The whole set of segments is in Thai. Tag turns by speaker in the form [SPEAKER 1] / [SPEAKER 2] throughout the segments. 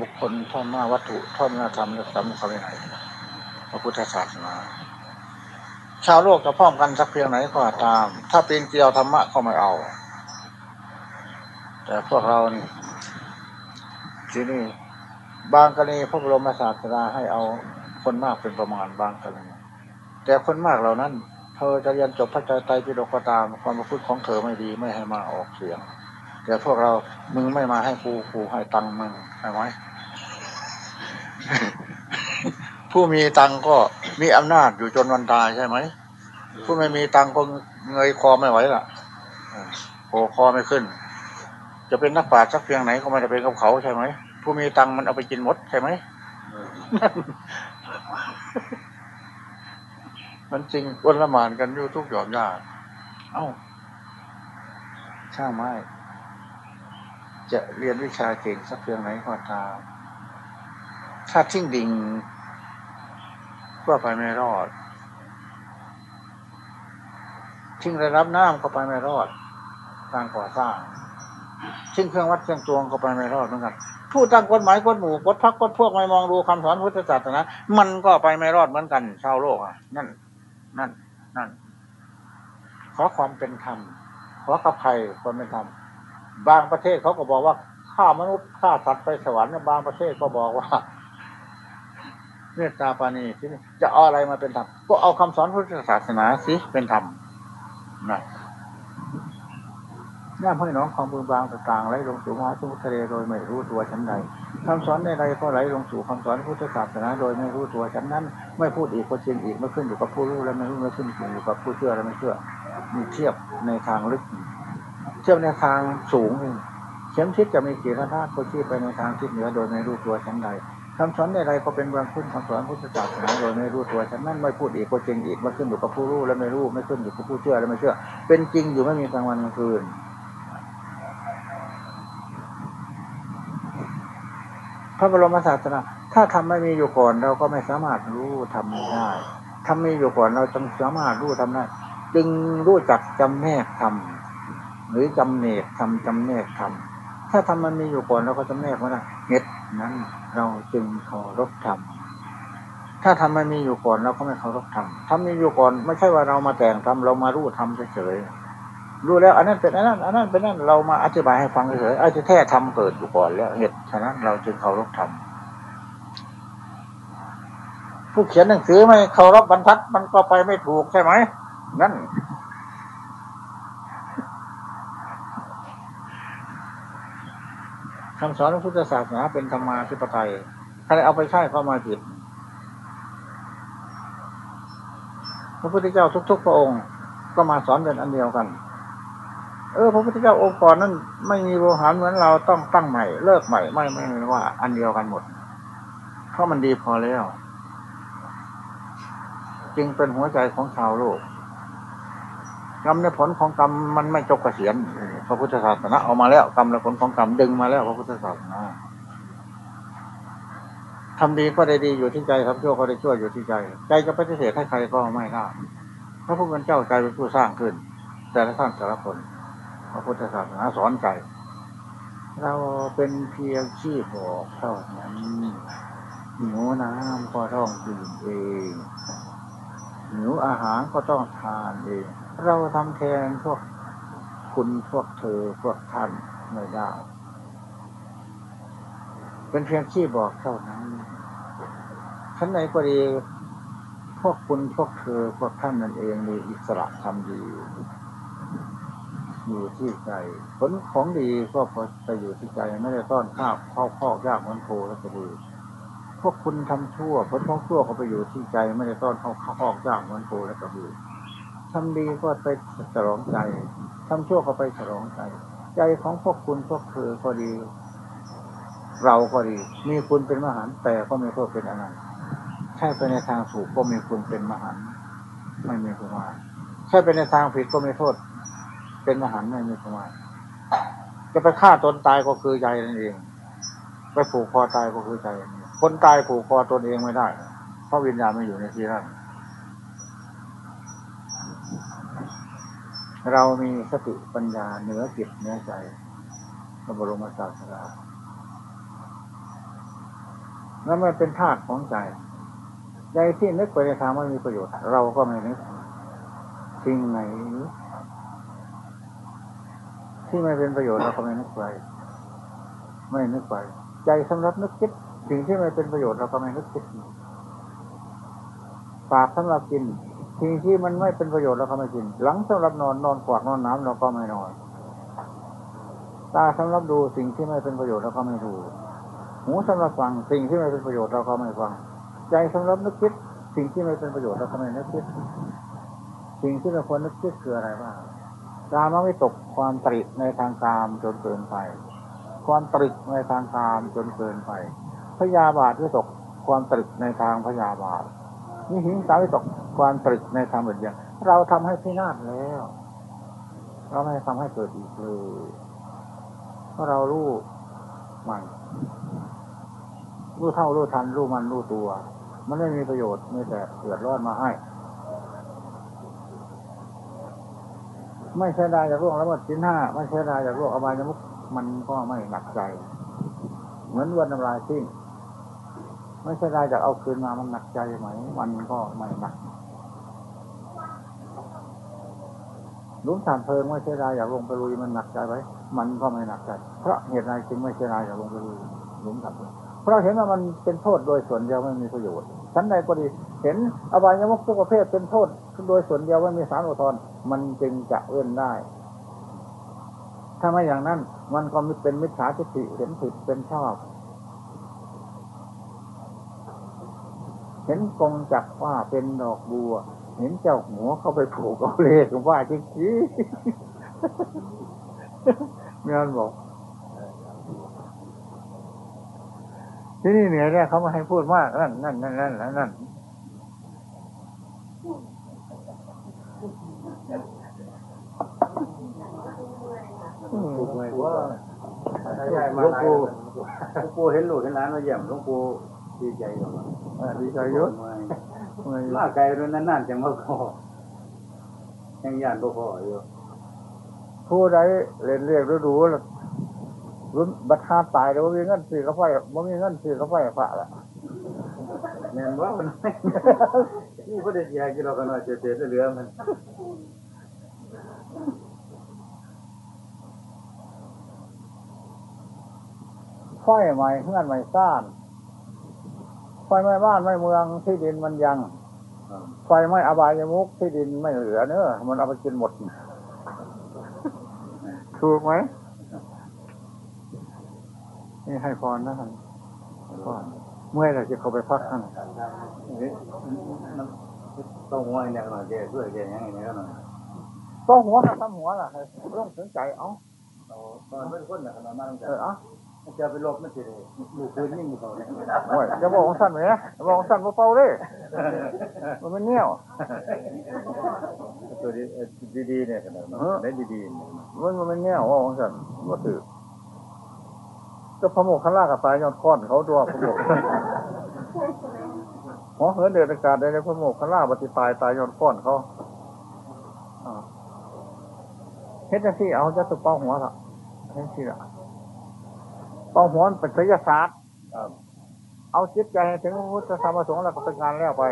[SPEAKER 1] บุคคลท่อนหน้าวัตถุท่อนหน้าธรรมและสำคัญไหนพระพุทธศาสนาชาวโลกจะพร้อมกันสักเพียงไหนก็ตาม ถ้าเป็นเกี่ยวธรรมะก็ไม่เอา แต่พวกเรานี่ที่นี่บางกรณีพระบรมศาสดาให้เอาคนมากเป็นประมาณบางกรณีแต่คนมากเหล่านั้น เธอจะเรียนจบพระใจไตรปิฎกก็ตามความประพฤติของเธอไม่ดีไม่ให้มาออกเสียง แต่พวกเรา มึงไม่มาให้ครูครูให้ตังมึงใช่ไหมผู้มีตังก็มีอำนาจอยู่จนวันตายใช่ไหม ผู้ไม่มีตังก็เงยคอไม่ไหวล่ะโผคอไม่ขึ้น จะเป็นนักปราชญ์สักเพียงไหนก็ไม่ได้เป็นกับเขาใช่ไหม ผู้มีตังมันเอาไปกินหมดใช่ไหม มันจริงวนละมานกันอยู่ทุกหย่อมยาเอ้าช่างไม้ จะเรียนวิชาเก่งสักเพียงไหนก็ตามถ้าทิ้งดิ่งก็ไปไม่รอด ทิ้งระดับน้ำก็ไปไม่รอดการก่อสร้างทิ้งเครื่องวัดเครื่องตวงก็ไปไม่รอดเหมือนกันผู้ตั้งกฎหมายกฎหมู่กฎพักกฎพวกไม่มองดูคำสอนพุทธศาสนามันก็ไปไม่รอดเหมือนกัน ชาวโลกอะ นั่น นั่น นั่น ขอความเป็นธรรม ขอกับใครคนเป็นธรรม บางประเทศเขาก็บอกว่าฆ่ามนุษย์ฆ่าสัตว์ไปสวรรค์บางประเทศก็บอกว่าเมตตาปานีที่นี่จะเอาอะไรมาเป็นธรรมก็เอาคำสอนพุทธศาสนาสิเป็นธรรมนะย่ามให้น้องของบือบางต่างๆไหลลงสู่มหาสมุทรทะเลโดยไม่รู้ตัวชั้นใดคำสอนใดๆก็ไหลลงสู่คำสอนพุทธศาสนาโดยไม่รู้ตัวชั้นนั้น ไม่พูดอีกก็จริงอีกไม่ขึ้นอยู่กับผู้รู้และไม่รู้ไม่ขึ้นอยู่กับผู้เชื่อและไม่เชื่อมีเทียบในทางลึก เทียบในทางสูงเข็มทิศจะมีกี่ระนาดก็ชี้ไปในทางทิศเหนือโดยไม่รู้ตัวชั้นใดคำสอนใดๆก็เป็นเบื้องขึ้นคำสอนพุทธศาสนาโดยไม่รู้ตัวฉันนั้นไม่พูดอีกก็จริงอีกไม่ขึ้นอยู่กับผู้รู้และไม่รู้ไม่ขึ้นอยู่กับผู้เชื่อและไม่เชื่อ เป็นจริงอยู่ไม่มีกลางวันกลางคืนพระบรมศาสนาถ้าทำไม่มีอยู่ก่อนเราก็ไม่สามารถรู้ทำได้ทำมีอยู่ก่อนเราจึงสามารถรู้ทำได้ จึงรู้จักจำแนกทำ หรือจำเนกทำจำแนกทำถ้าทำมันมีอยู่ก่อนเราก็จำแนกม่ได้เหตุนั้นเราจึงเคารพธรรมถ้าทำมันมีอยู่ก่อนเราก็ไม่เคารพธรรมทำมีอยู่ก่อนไม่ใช่ว่าเรามาแต่งทำเรามารู้ทำเฉยๆรู้แล้ว อันนั้นเป็นอันนั้นอันนั้นเป็นนั่นเรามาอธิบายให้ฟังเฉยๆไอ้ที่แท้ทำเกิดอยู่ก่อนแล้วเหตุฉะนั้นเราจึงเคารพธรรมผู้เขียนหนังสือไม่เคารพบรรทัดมันก็ไปไม่ถูกใช่ไหมนั่น คำสอนพระพุทธศาสนาเป็นธรรมาธิปไตยใครเอาไปใช้ก็มาผิด พระพุทธเจ้าทุก ๆ พระองค์ก็มาสอนเป็นอันเดียวกัน เออ พระพุทธเจ้าองค์ก่อนนั้นไม่มีโวหารเหมือนเราต้องตั้งใหม่ เลิกใหม่ไม่ไม่ว่า อันเดียวกันหมด เพราะมันดีพอแล้ว จึงเป็นหัวใจของชาวโลก กรรมในผลของกรรมมันไม่จบกเกษียณพระพุทธศาสนาเอามาแล้วกรรมและผลของกรรมดึงมาแล้วพระพุทธศาสนาทำดีก็ได้ดีอยู่ที่ใจทำชั่วก็ได้ชั่วอยู่ที่ใจ ใจจะปฏิเสธให้ใครก็ไม่ได้พระพุทธเจ้าใจเป็นผู้สร้างขึ้น แต่ละท่านแต่ละคนพระพุทธศาสนาสอนใจ เราเป็นเพียงขี้บอกเท่านั้นหิวน้ำก็ต้องดื่มเองหิวอาหารก็ต้องทานเอง เราทำแทนพวกคุณพวกเธอพวกท่านไม่ได้ เป็นเพียงขี้บอกเท่านั้นชั้นไหนก็ดีพวกคุณพวกเธอพวกท่านนั่นเองมีอิสระทำดีอยู่ที่ใจผลของดีก็พอไปอยู่ที่ใจไม่ได้ต้อนข้าวข้าวข้อยากมันโพและกระบือพวกคุณทำชั่วผลของชั่วเขาไปอยู่ที่ใจไม่ได้ต้อนข้าวข้าวยากมันโพและกระบือ ทำดีก็ไปฉลองใจ ทำชั่วก็ไปฉลองใจ ใจของพวกคุณพวกเธอก็ดี เราก็ดี มีคุณเป็นมหันแต่ก็มีโทษเป็นอนันต์ใช่ไปในทางสูกก็มีคุณเป็นมหันไม่มีประมาณใช่ไปในทางผิดก็มีโทษ เป็นมหันไม่มีประมาณจะไปฆ่าตนตายก็คือใจนั่นเอง ไปผูกคอตายก็คือใจคนตายผูกคอตนเองไม่ได้ เพราะวิญญาณไม่อยู่ในที่นั้น เรามีสติปัญญาเหนือจิตเหนือใจพระบรมศาสดานั่นมันเป็นธาตุของใจ ใจที่นึกไปในทางไม่มีประโยชน์ เราก็ไม่นึกสิ่งไหน ที่ไม่เป็นประโยชน์เราก็ไม่นึกไป ไม่นึกไป ใจสำหรับนึกคิด สิ่งที่ไม่เป็นประโยชน์เราก็ไม่นึกคิดปากสำหรับกิน สิ่งที่มันไม่เป็นประโยชน์เราก็ไม่กิน หลังสำหรับนอนนอนขวากนอนน้ำเราก็ไม่นอน ตาสำหรับดูสิ่งที่ไม่เป็นประโยชน์เราก็ไม่ดู หูสำหรับฟังสิ่งที่ไม่เป็นประโยชน์เราก็ไม่ฟัง ใจสำหรับนึกคิด สิ่งที่ไม่เป็นประโยชน์เราก็ไม่นึกคิด สิ่งที่เราควรนึกคิดคืออะไรบ้างกามไม่ตกความตริในทางกามจนเกินไป ความตริในทางกามจนเกินไปพยาบาทที่ตกความตริในทางพยาบาท นี่หิงสาวิตกความตรึกในทางเอย่างเราทำให้พินาศแล้ว เราไม่ทำให้เกิดอีกเลยเพราะเรารู้มันรู้เท่ารู้ทันรู้มันรู้ตัว มันไม่มีประโยชน์มีแต่เกิดร้อนมาให้ ไม่ใช่ได้จากโลกแล้วมันสิ้นห้าไม่ใช่ได้จากโลกอบายมุกมันก็ไม่หนักใจ เหมือนวันน้ำลายทิ้ง ไม่ใช่ได้จากเอาคืนมามันหนักใจไหมมันก็ไม่หนักลุ้มสานเพลิงไม่ใช่ได้อยากลงไปลุยมันหนักใจไหมมันก็ไม่หนักใจ เพราะเหตุใดจึงไม่ใช่ได้อยากลงไปลุยลุ้มสานเพลิงเพราะเห็นว่ามันเป็นโทษโดยส่วนเดียวไม่มีประโยชน์ชั้นใดก็ดี เห็นอบายมุกทุกประเภทเป็นโทษโดยส่วนเดียวไม่มีสารอุทธรมันจึงจะเอื้อนได้ ถ้าไม่อย่างนั้น มันก็มีเป็นมิจฉาทิฏฐิเห็นผิดเป็นชอบ เห็นกงจักว่าเป็นดอกบัว เห็นเจ้าหัวเข้าไปผูกเอาเลขว่าจริงจริงเมียนบอกที่นี่เหนือเนี่ยเขามาให้พูดมากนั่นนั่นนั่นนั่นนั่นถูกไหมว่าหลวงปูลวงปูเห็นลูกเห็นหลานมาเยี่ยมลวงปู ดีใจอยู่ดีใจเยอะมาไกลด้วยนั่นๆจังว่าพอยังยานบ่พออยู่ผู้ใดเรียนเรียกรู้รู้รุ่นบัตรหาตายแล้วมีเงินซื้อกาแฟบ่มีเงินซื้อกาแฟฝาละแม่นว่ามันนี่ก็ได้ยากินเรากันหน่อยเสียๆเหลือมันไฟใหม่เงื่อนใหม่ซ่าน ไฟไหม้บ้านไหม้เมืองที่ดินมันยังไฟไหม้อบายมุกที่ดินไม่เหลือเนอะมันเอาไปกินหมด ถูกไหมนี่ให้พรนะท่านเมื่อไรจะเขาไปพักท่านต้องหัวเนี่ยหน่อยแกช่วยแกยังไงเนี่ยหน่อยต้องหัวกับทำหัวล่ะเรื่องสนใจเอ้าตอนเป็นคนเนี่ยขนาดนั้นเออเอ้า จะไปลบไม่ใช่เลยดูปืนยิ่งกว่าเนี่ยโอ้ยจะบอกของสั้นไหมบอกของสั้นเปล่าเลยมันไม่เนี้ยวตัวดีดีเนี่ยขนาดได้ดีดีมันมันไม่เนี้ยวว่าของสั้นว่าถือก็พระโมกขล่ากับตายยอดค้อนเขาตัวพระโมกหอเหินเดือดอากาศได้ในพระโมกขล่าปฏิตายตายยอดค้อนเขาเฮ็ดที่เอาจะตุกเป้าหัวละเฮ็ดที่ละ เอาหัวเป็นศิลศาสตร์เอาจิตใจถึงพุทธธรรมสงฆ์แล้วก็เป็นงานแล้วไป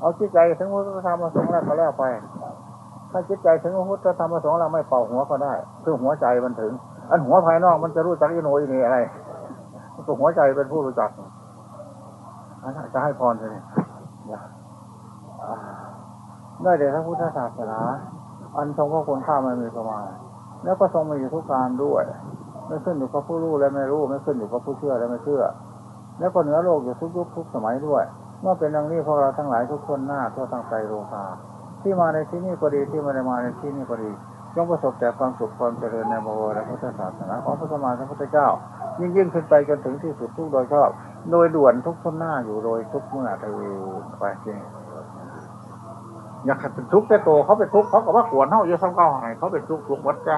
[SPEAKER 1] เอาจิตใจถึงพุทธธรรมสงฆ์แล้วก็แล้วไป ถ้าจิตใจถึงพุทธธรรมสงฆ์แล้วไม่เป่าหัวก็ได้เพื่อหัวใจมันถึง อันหัวภายนอกมันจะรู้จักอิโนอินี่อะไรตัวหัวใจเป็นผู้รู้จักจะให้พรเลยได้เดี๋ยวพระพุทธศาสนา อันทรงพระคุณข้าไม่มีประมาณ แล้วก็ทรงมีอยู่ทุกการด้วย ไม่ขึ้นอยู่กับผู้รู้และไม่รู้ ไม่ขึ้นอยู่กับผู้เชื่อและไม่เชื่อ แล้วก็เหนือโลกอยู่ทุกยุคทุกสมัยด้วย เมื่อเป็นดังนี้พวกเราทั้งหลายทุกคนหน้าทั่วตั้งใจโลกาที่มาในที่นี้ก็ดีที่ไม่ได้มาในที่นี้ก็ดีจงประสบแต่ความสุขความเจริญในบวรและพุทธศาสนาของพระสมมาสัมพุทธเจ้า ยิ่งยิ่งขึ้นไปจนถึงที่สุดทุกโดยชอบ โดยด่วนทุกคนหน้าอยู่โดยทุกเมื่อเธอไปจริง อยากเป็นทุกข์แต่โตเขาเป็นทุกข์เขาก็บว่าขวนเท่าอยอะซ้ำเก่าไงเขาเป็นทุกข์ทุกข์วัดแก่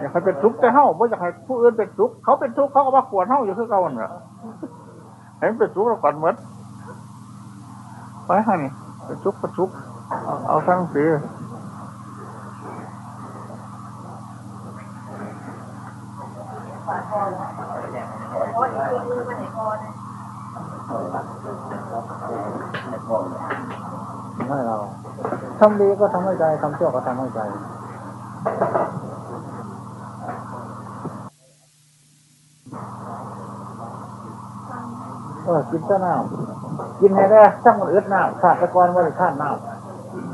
[SPEAKER 1] อยากให้เป็นทุกข์แต่เฮาไม่อยากให้ผู้อื่นเป็นทุกข์เขาเป็นทุกข์เขาก็ว่าขวนเฮาอยู่คือเก่าเนี่ยเห็นเป็นทุกข์เราก่อนหมดไปฮะนี่เป็นทุกข์เป็นทุกข์เอาทั้งสี
[SPEAKER 2] ขออีกทีนึงมาไหนพอนะ
[SPEAKER 1] ให้เราทำดีก็ทำให้ใจทำชั่วก็ทำให้ใจเออกินเจ้าน้ำกินให้ได้ช่างมันอึดน้ำขาดตะกอนว่าจะท่านน้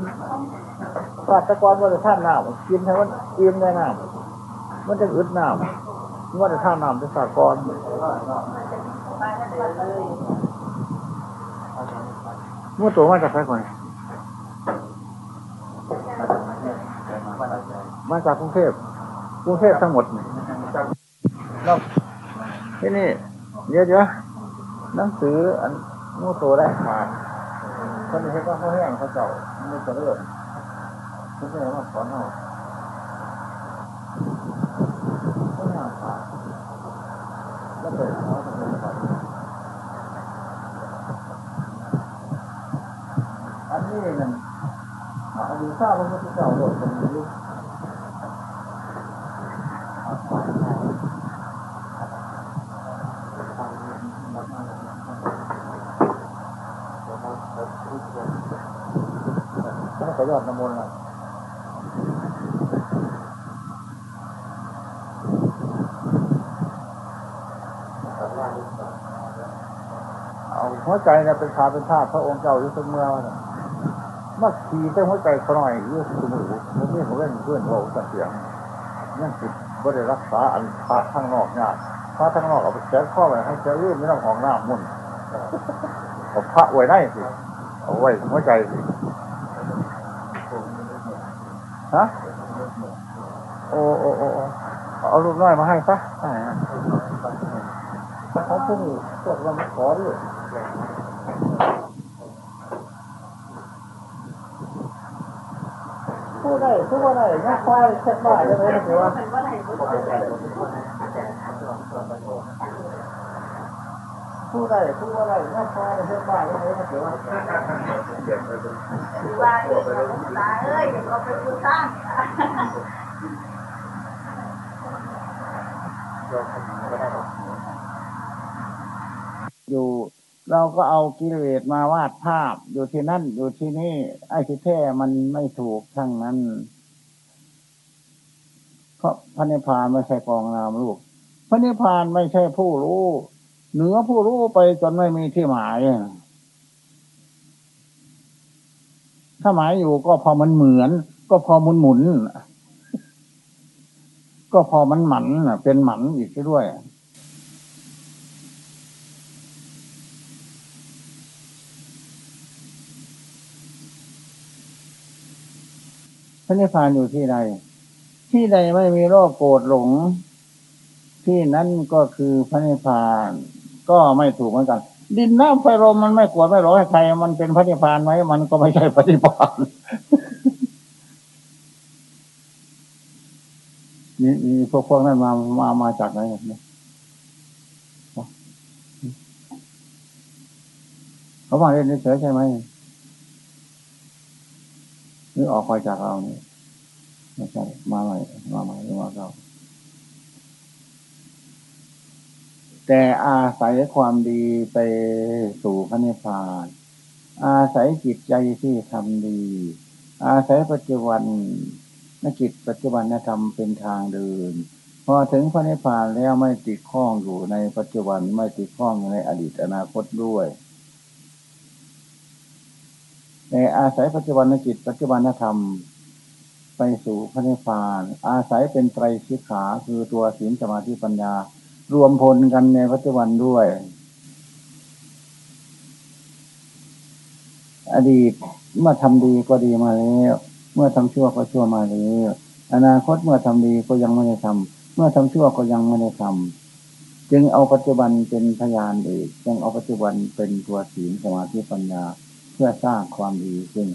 [SPEAKER 1] ำขาดตะกอนว่าจะท่านน้ำกินให้มันอิ่มได้น้ำมันจะอึดน้ำว่าจะท่านน้ำจะสากรเมื่อตัวมาจากใครคนมาจากกรุงเทพกรุงเทพทั้งหมดแล้วที่นี่เยอะๆหนังสืออันมู่โตได้ขาดคนนี้ก็เขาแห้งเขาเจ้าไม่จะเลือกเขาไม่มาสอนเราเขาหน้าขาด แล้วเปิดเขาเป็นแบบอันนี้นั่นอันนี้ทราบว่าที่เจ้าโดดตรงนี้ ไม่ขยอดน้ำมนต์เลยเอา หัวใจเนี่ยเป็นชาเป็นธาตุพระองค์เจ้าอยู่เสมอเนี่ยมาขี่แต่หัวใจเขาหน่อยอยู่สมอผมนี่ผมเล่นเพื่อนเราเสียงนั่นคือว่าได้รักษาอันพาทางนอกเนี่ยพาทางนอกเอาไปแช่ข้อไปให้แช่ลื่นไม่ต้องของหน้ามุ่นเอาพระไว้ได้สิเอาไว้หัวใจสิฮะโอ้โอ้โอ้เอาลูกน้อยมาให้ซะเขาพวกนี้พวกเราไม่ขอด้วย พูดได้พูดว่าได้แม่ควายเช็ดบ้าจะไหมถือว่าพูดได้พูดว่าได้แม่ควายเช็ดบ้าจะไหมถือว่า
[SPEAKER 2] ว่าเองเราตาเอ้ยเราไปดูตั้ง
[SPEAKER 1] อยู่ เราก็เอากิเลสมาวาดภาพอยู่ที่นั่นอยู่ที่นี่ไอ้ที่แท้มันไม่ถูกทั้งนั้น เพราะพระนิพพานไม่ใช่กองนามลูกพระนิพพานไม่ใช่ผู้รู้ เหนือผู้รู้ไปจนไม่มีที่หมายถ้าหมายอยู่ก็พอมันเหมือน ก็พอมันหมุน ก็พอมันหมันเป็นหมันอีกด้วย ระนิพพานอยู่ที่ใด ที่ใดไม่มีโรคโกรธหลง ที่นั้นก็คือพระนิพพาน ก็ไม่ถูกเหมือนกัน ดินน้ำไฟลมมันไม่กวดไม่ร้อยใคร มันเป็นพระนิพพานไหมมันก็ไม่ใช่พระนิพพานนี่นี่พวกพวกนั้นมามามาจากไหนเนี่ยเขามาเล่นเฉยใช่ไหม หรือออกไปจากเราเนี่ยไม่ใช่มาใหม่มาใหม่หรือมาเราแต่อาศัยความดีไปสู่พระนิพพาน อาศัยจิตใจที่ทำดี อาศัยปัจจุบันนจิตปัจจุบันธรรมเป็นทางเดิน พอถึงพระนิพพานแล้วไม่ติดข้องอยู่ในปัจจุบันไม่ติดข้องอยู่ในอดีตอนาคตด้วย แต่อาศัยปัจจุบันจิตปัจจุบันธรรม ไปสู่พระนิพพาน อาศัยเป็นไตรสิกขาคือตัวศีลสมาธิปัญญา รวมพลกันในปัจจุบันด้วย อดีตเมื่อทำดีก็ดีมาแล้วเมื่อทำชั่วก็ชั่วมาแล้วอนาคตเมื่อทำดีก็ยังไม่ได้ทำเมื่อทำชั่วก็ยังไม่ได้ทำจึงเอาปัจจุบันเป็นพยานเอกจึงเอาปัจจุบันเป็นตัวศีลสมาธิปัญญา เพื่อสร้างความดีขึ้น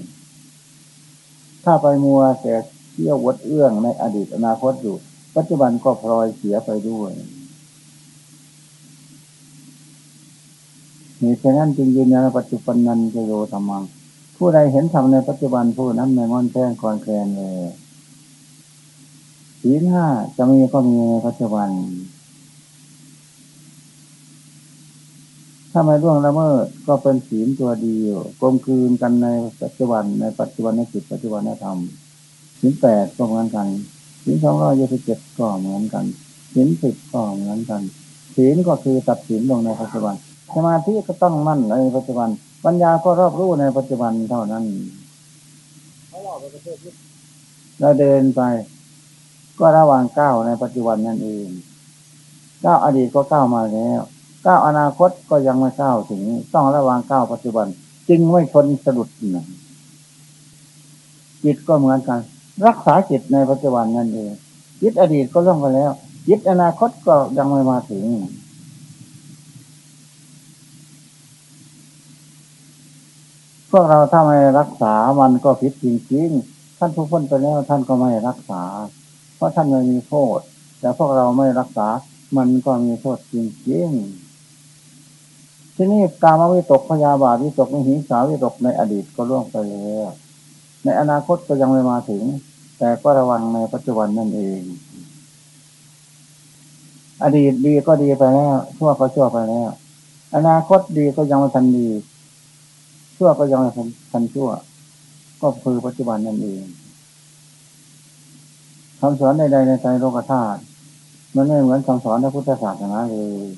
[SPEAKER 1] ถ้าไปมัวแต่เที่ยววัดเอื้องในอดีตอนาคตอยู่ ปัจจุบันก็พลอยเสียไปด้วยเหตุฉะนั้นจึงยืนยันปัจจุบันนันจะโยธรรมัง ผู้ใดเห็นธรรมในปัจจุบันผู้นั้นไม่งอนแท่งคอนแคลนเลยศีลห้าจะมีก็มีในปัจจุบัน ถ้าไม่ร่วงละเมิดก็เป็นศีลตัวเดียวกลมกลืนกันในปัจจุบันในปัจจุบันในจิตปัจจุบันในธรรมศีลแปดก็เหมือนกันศีลสองร้อยยี่สิบเจ็ดก็เหมือนกันศีลสิบก็เหมือนกันศีลก็คือตัดศีลลงในปัจจุบันสมาธิก็ต้องมั่นในปัจจุบัน ปัญญาก็รอบรู้ในปัจจุบันเท่านั้นเราเดินไป ก็ระหว่างก้าวในปัจจุบันนั่นเองก้าวอดีตก็ก้าวมาแล้ว ก้าวอนาคตก็ยังไม่ก้าวถึง ต้องระวังก้าวปัจจุบัน จึงไม่ชนสะดุดนะจิตก็เหมือนกัน รักษาจิตในปัจจุบันนั่นเองจิตอดีตก็ล่วงไปแล้วจิตอนาคตก็ยังไม่มาถึงพวกเราถ้าไม่รักษามันก็ผิดจริงๆท่านผู้พ้นไปแล้วท่านก็ไม่รักษา เพราะท่านไม่มีโทษแต่พวกเราไม่รักษา มันก็มีโทษจริงๆ ที่นี่กามวิตกพยาบาทวิตกมหิงสาวิตกในอดีตก็ล่วงไปแล้วในอนาคตก็ยังไม่มาถึง แต่ก็ระวังในปัจจุบันนั่นเอง อดีตดีก็ดีไปแล้วชั่วก็ชั่วไปแล้ว อนาคตดีก็ยังไม่ทันดีชั่วก็ยังไม่ทันชั่ว ก็คือปัจจุบันนั่นเองคำสอนใดๆในใจโลกธาตุมันไม่เหมือนคำสอนในพุทธศาสนาเลย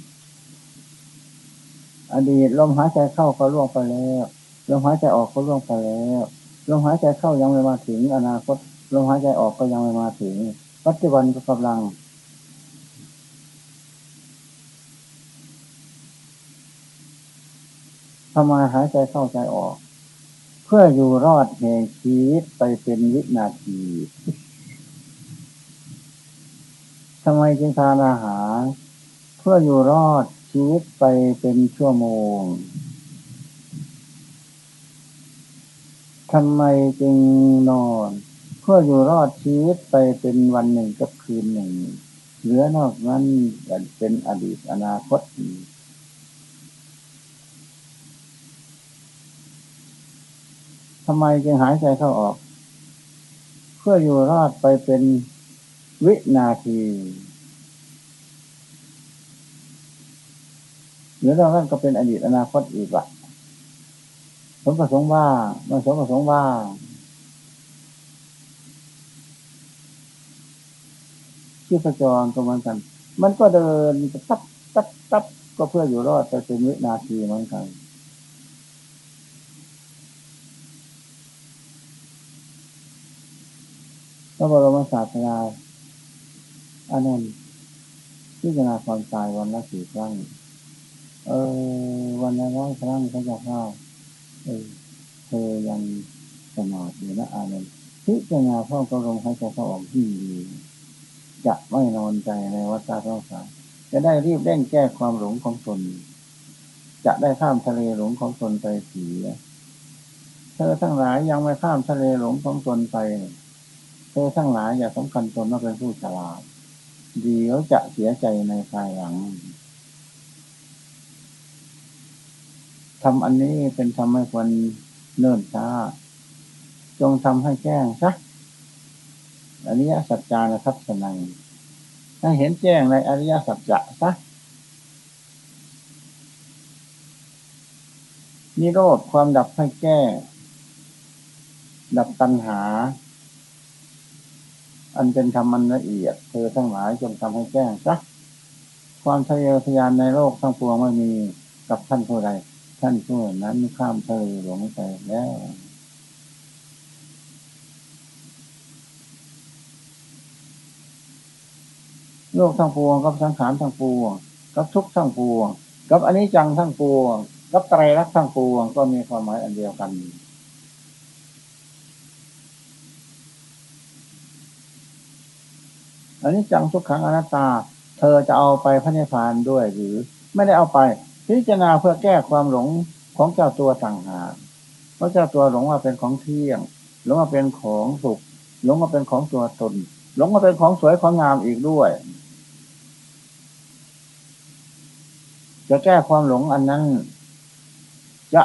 [SPEAKER 1] อดีตลมหายใจเข้าก็ล่วงไปแล้วลมหายใจออกก็ล่วงไปแล้วลมหายใจเข้ายังไม่มาถึง อนาคตลมหายใจออกก็ยังไม่มาถึง ปัจจุบันก็กำลัง ทำไมหายใจเข้าใจออก เพื่ออยู่รอดแห่งชีวิตไปเป็นวินาทีทำไมจึงทานอาหาร เพื่ออยู่รอด ชีวิตไปเป็นชั่วโมงทำไมจึงนอน เพื่ออยู่รอดชีวิตไปเป็นวันหนึ่งกับคืนหนึ่ง เหลือนอกนั้นเป็นอดีตอนาคตทำไมจึงหายใจเข้าออก เพื่ออยู่รอดไปเป็นวินาที หรือเรานั่นก็เป็นอดีตอนาคตอีกละสมประสงค์ว่ามันสมประสงค์ว่าที่ประจรก็เหมือนกัน มันก็เดินตับตับตับก็เพื่ออยู่รอดไปเป็นวินาทีเหมือนกันพระบรมศาสดาอันนั้นพิจารณาความตายวันละสี่ครั้ง เออ วันละร้อยครั้งพระเจ้าข้าเออเธอยังสมาธินะอานนท์พิจารณาพ่อกระลมหายใจเข้าออกที่ดีจะไม่นอนใจในวัฏฏะสงสารจะได้รีบเร่งแก้ความหลงของตนจะได้ข้ามทะเลหลงของตนไปเสีย เธอทั้งหลายยังไม่ข้ามทะเลหลงของตนไป เธอทั้งหลายอย่าสำคัญตนว่าเป็นผู้ฉลาดเดี๋ยวจะเสียใจในภายหลัง ทำอันนี้เป็นทำให้คนเนิ่นช้า จงทำให้แจ้งซะอริยสัจจานะครับสนังให้เห็นแจ้งในอริยสัจจะซะนิโรธความดับให้แก้ ดับตัณหา อันเป็นธรรมันละเอียด เธอทั้งหลายจงทำให้แจ้งซะความทะเยอทะยานในโลกทั้งปวงไม่มีกับท่านผู้ใด ท่านผู้นั้นข้ามทะเลหลงไปแล้วโลกทั้งปวงกับสังขารทั้งปวงกับทุกทั้งปวงกับอันนี้จังทั้งปวงกับไตรลักษณ์ทั้งปวงก็มีความหมายอันเดียวกันอันนี้จังทุกขังอนัตตา เธอจะเอาไปพระนิพพานด้วยหรือ ไม่ได้เอาไป พิจารณาเพื่อแก้ความหลงของเจ้าตัวต่างหากเพราะเจ้าตัวหลงว่าเป็นของเที่ยง หลงว่าเป็นของสุข หลงว่าเป็นของตัวตน หลงว่าเป็นของสวยของงามอีกด้วย จะแก้ความหลงอันนั้น จะ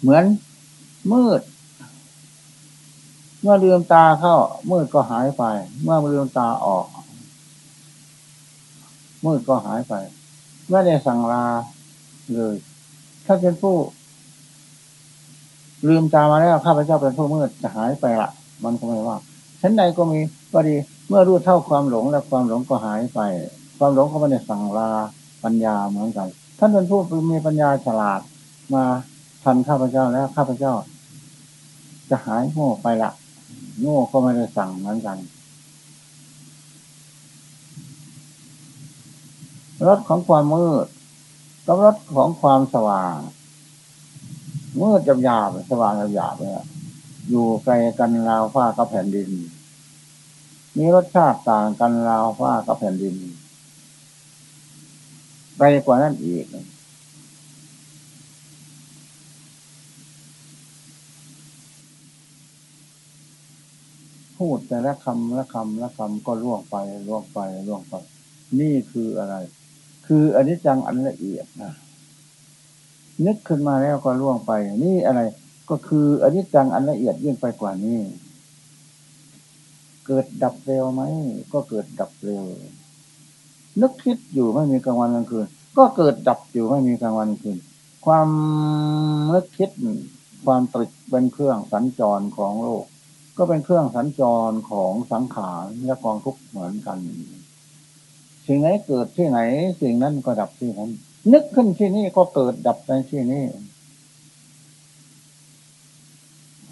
[SPEAKER 1] เหมือนมืด เมื่อลืมตาเข้า มืดก็หายไป เมื่อลืมตาออก มืดก็หายไป ไม่ได้สั่งลาเลย ถ้าเป็นผู้ ลืมตามาแล้วข้าพเจ้าเป็นผู้มืดจะหายไปละมันก็ไม่ว่าชั้นใดก็มีก็ดีเมื่อรู้เท่าความหลงและความหลงก็หายไป ความหลงก็ไม่ได้สั่งลาปัญญาเหมือนกัน ท่านเป็นผู้มีปัญญาฉลาดมาทันข้าพเจ้าแล้วข้าพเจ้า จะหายโง่ไปละโง่ก็ไม่ได้สั่งเหมือนกัน รถของความมืดกับรถของความสว่างมืดจำหยาบสว่างจำหยาบเลยอยู่ไกลกันราวฟ้ากับแผ่นดิน มีรสชาติต่างกันราวฟ้ากับแผ่นดินไกลกว่านั้นอีกพูดแต่ละคำละคำละคำก็ล่วงไปล่วงไปล่วงไป นี่คืออะไร คืออนิจจังอันละเอียดนะนึกขึ้นมาแล้วก็ล่วงไป นี่อะไร ก็คืออนิจจังอันละเอียดยิ่งไปกว่านี้ เกิดดับเร็วไหม ก็เกิดดับเร็ว นึกคิดอยู่ไม่มีกลางวันกลางคืน ก็เกิดดับอยู่ไม่มีกลางวันกลางคืน ความนึกคิด ความตรึกเป็นเครื่องสัญจรของโลก ก็เป็นเครื่องสัญจรของสังขารและกองทุกข์เหมือนกัน สิ่งไหนเกิดที่ไหน สิ่งนั้นก็ดับที่นั้น นึกขึ้นที่นี่ก็เกิดดับในที่นี่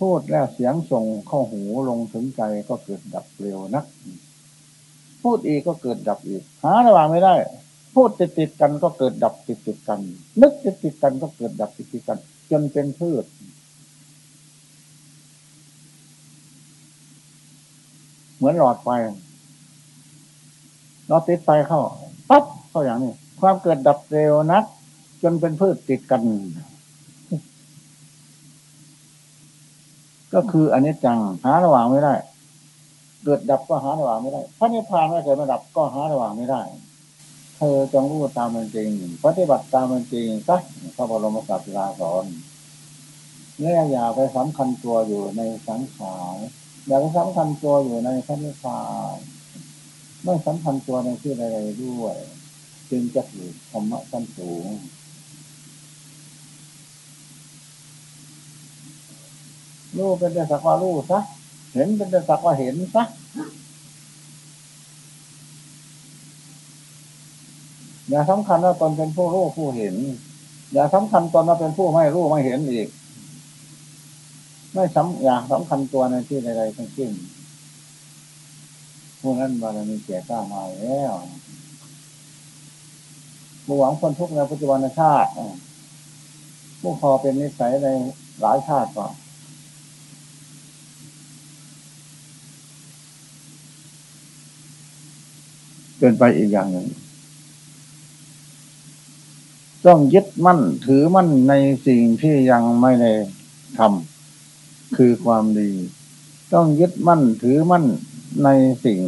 [SPEAKER 1] พูดแล้วเสียงส่งเข้าหูลงถึงใจก็เกิดดับเร็วนัก พูดอีกก็เกิดดับอีก หาระหว่างไม่ได้ พูดติดติดกันก็เกิดดับติดติดกัน นึกติดติดกันก็เกิดดับติดติดกัน จนเป็นพืชเหมือนหลอดไฟ เราติดไฟเข้าปั๊บเข้าอย่างนี้ ความเกิดดับเร็วนัก จนเป็นพืชติดกัน ก็คืออันนี้จังหาระหว่างไม่ได้ เกิดดับก็หาระหว่างไม่ได้พระนิพพานไม่เคยมาดับก็หาระหว่างไม่ได้เธอจงรู้ตามเป็นจริงปฏิบัติตามเป็นจริงซะพระบรมศาสดาสอนเนี่ยอย่าไปสำคัญตัวอยู่ในสังขารอย่าไปสำคัญตัวอยู่ในพระนิพพาน ไม่สำคัญตัวในที่ใดๆด้วย จึงจะถือธรรมะชั้นสูง รู้เป็นแต่สักว่ารู้ซะ เห็นเป็นแต่สักว่าเห็นซะอย่าสำคัญว่าตนเป็นผู้รู้ผู้เห็น อย่าสำคัญตนว่าเป็นผู้ไม่รู้ไม่เห็นอีก ไม่สำอย่าสำคัญตัวในที่ใดๆทั้งสิ้น ผู้นั้นบารมีเกียรติมาแล้วผู้หวังคนทุกข์ในปัจจุบันชาติผู้พอเป็นนิสัยในหลายชาติก่อนเกินไปอีกอย่างหนึ่ง ต้องยึดมั่นถือมั่นในสิ่งที่ยังไม่ได้ทำคือความดี ต้องยึดมั่นถือมั่น ในสิ่ง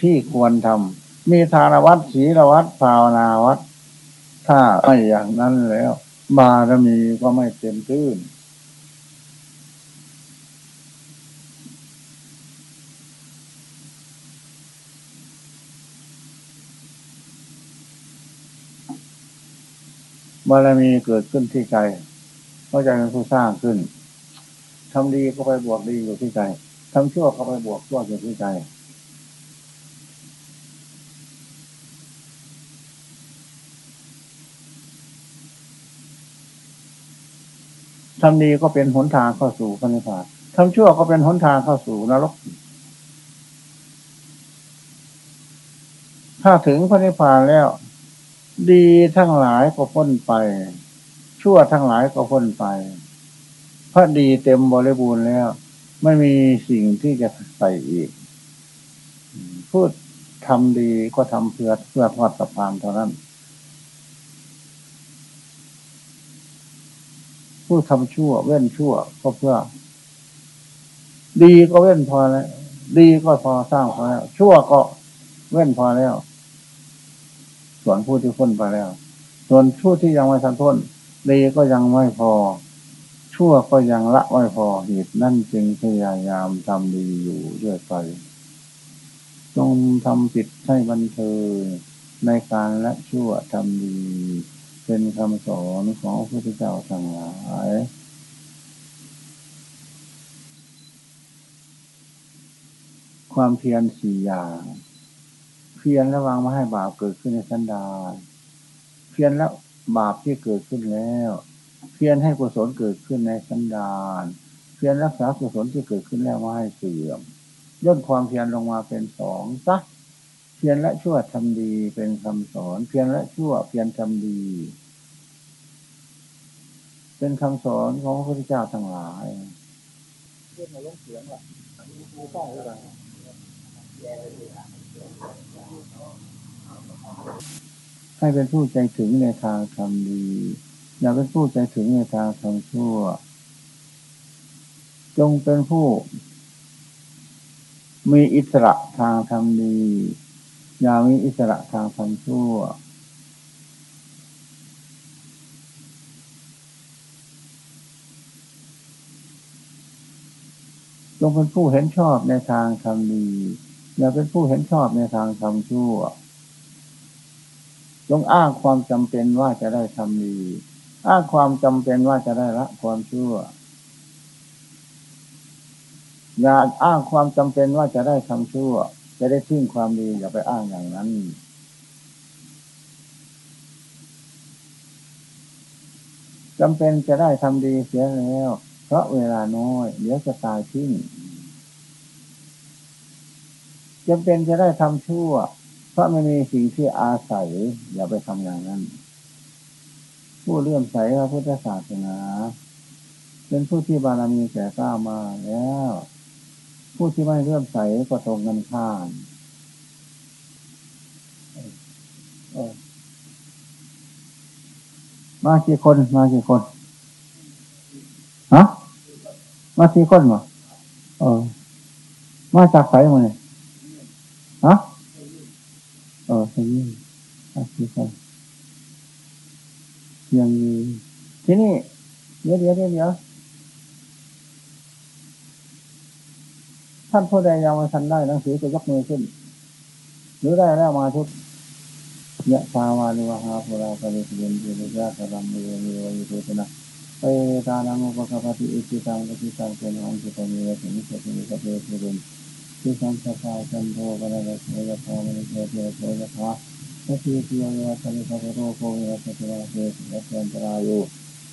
[SPEAKER 1] ที่ควรทำมีทานวัดศีลวัดภาวนาวัด ถ้าไม่อย่างนั้นแล้ว บารมีก็ไม่เต็มตื้นบารมีเกิดขึ้นที่ใจเพราะใจเป็นผู้สร้างขึ้นทำดีก็ไปบวกดีอยู่ที่ใจ ทำชั่วก็ไปบวกชั่วอยู่ที่ใจทำดีก็เป็นหนทางเข้าสู่พระนิพพานทำชั่วก็เป็นหนทางเข้าสู่นรก ถ้าถึงพระนิพพานแล้ว ดีทั้งหลายก็พ้นไป ชั่วทั้งหลายก็พ้นไป พระดีเต็มบริบูรณ์แล้ว ไม่มีสิ่งที่จะใส่อีก พูดทำดีก็ทำเพื่อเพื่อทอดสะพานเท่านั้น ผู้ทำชั่ว เว้นชั่วก็เพื่อ ดีก็เว้นพอแล้วดีก็พอสร้างพอแล้วชั่วก็เว้นพอแล้ว ส่วนผู้ที่พ้นไปแล้ว ส่วนชั่วที่ยังไม่ทันพ้นดีก็ยังไม่พอ ชั่วก็ยังละไม่พอเหตุนั่นจึงพยายามทำดีอยู่ด้วยไปต้องทำผิดให้บันเทิงในการละชั่วทำดี เป็นคำสอนของพระพุทธเจ้าทั้งหลายความเพียรสี่อย่าง เพียรระวังไม่ให้บาปเกิดขึ้นในสันดานเพียรแล้วบาปที่เกิดขึ้นแล้ว พียรให้กุศลเกิดขึ้นในสันดานเพียรรักษากุศลที่เกิดขึ้นแล้วไม่ให้เสื่อมย่นความเพียรลงมาเป็นสองซะเพียรและชั่วทำดีเป็นคำสอน เพียรและชั่วเพียรทำดี เป็นคำสอนของพระพุทธเจ้าทั้งหลายเรื่องมาลงเสียงล่ะมีต้องหรือเปล่าให้เป็นผู้ใจถึงในทางทำดี อย่าเป็นผู้ใจถึงในทางทำชั่ว จงเป็นผู้ มีอิสระทางทำดี อย่ามีอิสระทางทำชั่ว จงเป็นผู้เห็นชอบในทางทำดี อย่าเป็นผู้เห็นชอบในทางทำชั่วจงอ้างความจำเป็นว่าจะได้ทำดี อ้างความจำเป็นว่าจะได้ละความชั่ว อย่าอ้างความจำเป็นว่าจะได้ทำชั่ว จะได้ทิ้งความดีอย่าไปอ้างอย่างนั้นจำเป็นจะได้ทำดีเสียแล้ว เพราะเวลาน้อย เดี๋ยวจะตายทิ้งจำเป็นจะได้ทำชั่ว เพราะไม่มีสิ่งที่อาศัย อย่าไปทำอย่างนั้น ผู้เลื่อมใสพระพุทธศาสนา เป็นผู้ที่บารมีแก่กล้ามาแล้ว ผู้ที่ไม่เลื่อมใสก็ตรงกันข้ามมากี่คน มากี่คนฮะมากี่คนมาเออ มาจากไสมาเนี่ยฮะเออที่นี้มากี่คน ยังมีที่นี่เดี๋ยวเดี๋ยวเดี๋ยวท่านผู้ใดยังมาทันได้หนังสือจะยกมือขึ้น หรือได้แล้วมาทุกยะชาวาลิวหาภุราปริสุรินทิริยะสรัมเมเมวยุตุนะเปตานังอุปกปติอิจิตังปฏิตังเป็นอังคิตมีวะสิมิสติมิกเปสุรินทิสัมสภาจันโทปนะระเสยะพามนิเทเทเสยะพา สติปิยะสัมภะโรโกวิรัสติราเสสัจจันตรายุ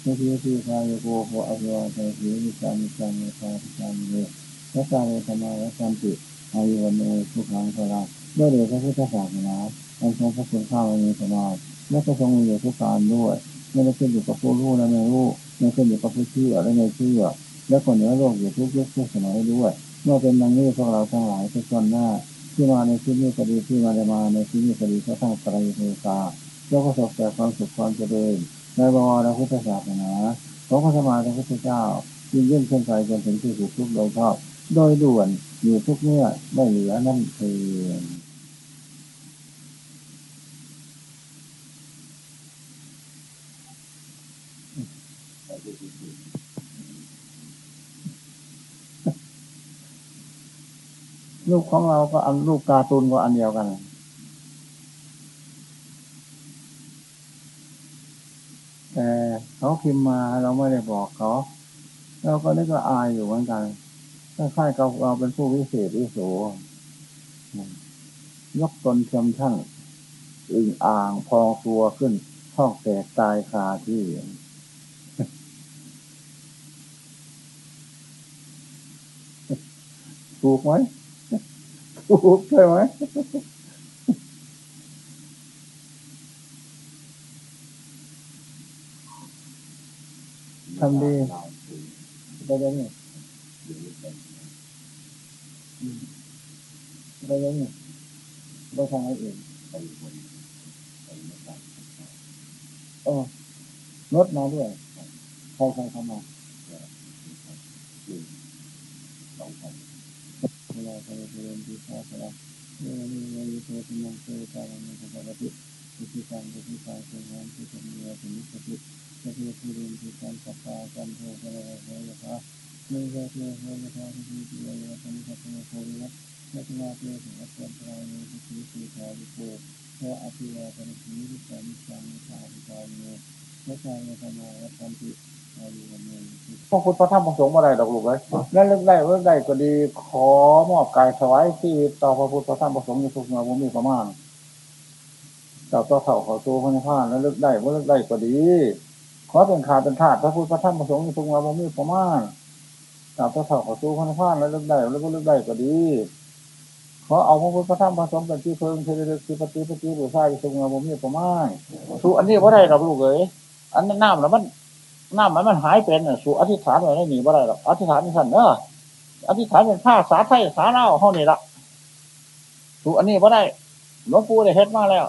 [SPEAKER 1] สติปิกายโกโภอภิวาเตสีวิจามิจังเมตาปิจามิเนพระกาเลธรรมะสันติอายุวันโนสุขังพลังด้วยเดชพระพุทธศาสนาอันทรงพระคุณข้าวมีสมาและก็ทรงมีอยู่ทุกการด้วยไม่ได้ขึ้นอยู่กับผู้รู้และไม่รู้ไม่ขึ้นอยู่กับผู้เชื่อและไม่เชื่อและคนเหนือโลกอยู่ทุกยุคทุกสมัยด้วยเมื่อเป็นดังนี้พวกเราทั้งหลายทุกคนหน้า ที่มาในที่นี้ก็ดีที่มาจะมาในที่นี้ก็ดีก็ตั้งใจเทศาแล้วก็สบแต่ความสุขความเจริญในบวรพุทธศาสนาของพระสมมาพระพุทธเจ้ายิ่งยิ่งขึ้นไปจนถึงที่สุดทุกโดยชอบ โดยด่วนอยู่ทุกเมื่อไม่เหลือนั่นเอง ลูกของเราก็อันลูกการ์ตูนก็อันเดียวกัน แต่เขาพิมพ์มาเราไม่ได้บอกเขา เราก็นึกว่าอายอยู่เหมือนกันถ้าค่ายเราเราเป็นผู้วิเศษวิโสยกตนเทียมช่างอึ่งอ่างพองตัวขึ้นท้องแตกตายคาที่ถูกไหม ถูกใช่ไหมทำดีได้ยังไงได้ยังไงได้ทางอะไรอื่นเออรถมาด้วยใครใครเข้ามาเว ลาใครเรียนดีพอสละเมื่อมีเงินมีเงินมีเงินมีการเงินมีการติดที่การที่การเป็นงานที่ทำเงินที่สติก็คือที่เรียนที่การสัพพะการโทรกันอะไรนะครับไม่ใช่เพื่อให้นะครับที่ที่เราทำกับตัวโควิดและที่มาเพื่อถึงอัตราในที่ที่ที่ทางที่โคพระอภิวาทนาสีริสันสังฆาธิการเมพระชายธรรมาวัฏัน ติอายุวันเมพระพุทธพระธรรมพระสงฆ์อะไรดอกลูกเลยนั่นเลิกได้เลิกได้ก็ดี ขอมอบกายถวายที่ต่อพระพุทธพระธรรมพระสงฆ์ในทุกเมื่อผมมีประมาณเจ้าต่อเถ่าขอตัวพระนิพพานแล้วเลิกได้ว่าเลิกได้ก็ดี ขอเป็นขาเป็นธาตุพระพุทธพระธรรมพระสงฆ์ในทุกเมื่อผมมีประมาณเจ้าต่อเถ่าขอตัวพระนิพพานแล้วเลิกได้แล้วก็เลิกได้ก็ดีขอเอาพระพุทธพระธรรมพระสงฆ์เป็นที่เพิ่งเทเดคือปฏิปฏิบูชาอยู่ตรงเงาผมมีประมาณสู้อันนี้ว่าได้หรอกลูกเอ๋ยอันนั้นน้ำแล้วมัน น้ำมันมันหายเป็นน่ะสู้อธิษฐานไว้ได้หนีว่ได้หรอกอธิษฐานนี่สั่นเนอะอธิษฐานเป็นผ้าสาไทยสาเล่าห้องนี่ละสู้อันนี้ว่ได้หลวงปู่ได้เฮ็ดมาแล้ว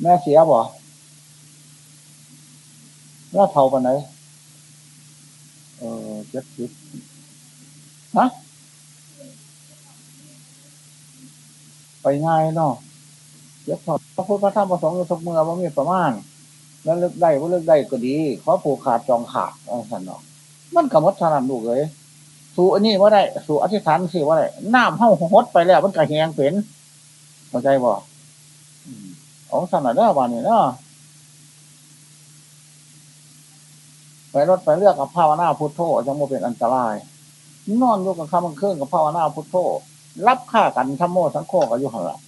[SPEAKER 1] แม่เสียบ่แม่เท่าปันไหนเออเจ็ดสิบฮะไปง่ายเนาะเดี๋ยวพอพระพุทธพระธรรมพระสงฆ์อยู่ทุกเมื่อว่ามีประมาณ แล้วเลิกได้ว่าเลิกได้ก็ดีขอผูกขาดจองขาดเอาสันเนาะมันกำมดทานลูเลย สู่อันนี้ว่าได้ สู่อธิษฐานสิว่าได้น้ำเห่าหดไปแล้ว มันกระแหงเป็นเข้าใจบ่อืมเองสันน่ะเด้อบ้านนี้เนาะไปรถไปเลือกกับภาวนาพุทโธจะโมเป็นอันตราย นอนอยู่กับข้ามันเครื่องกับภาวนาพุทโธรับค่ากันทั้งโมทั้งโคกอายุหันละ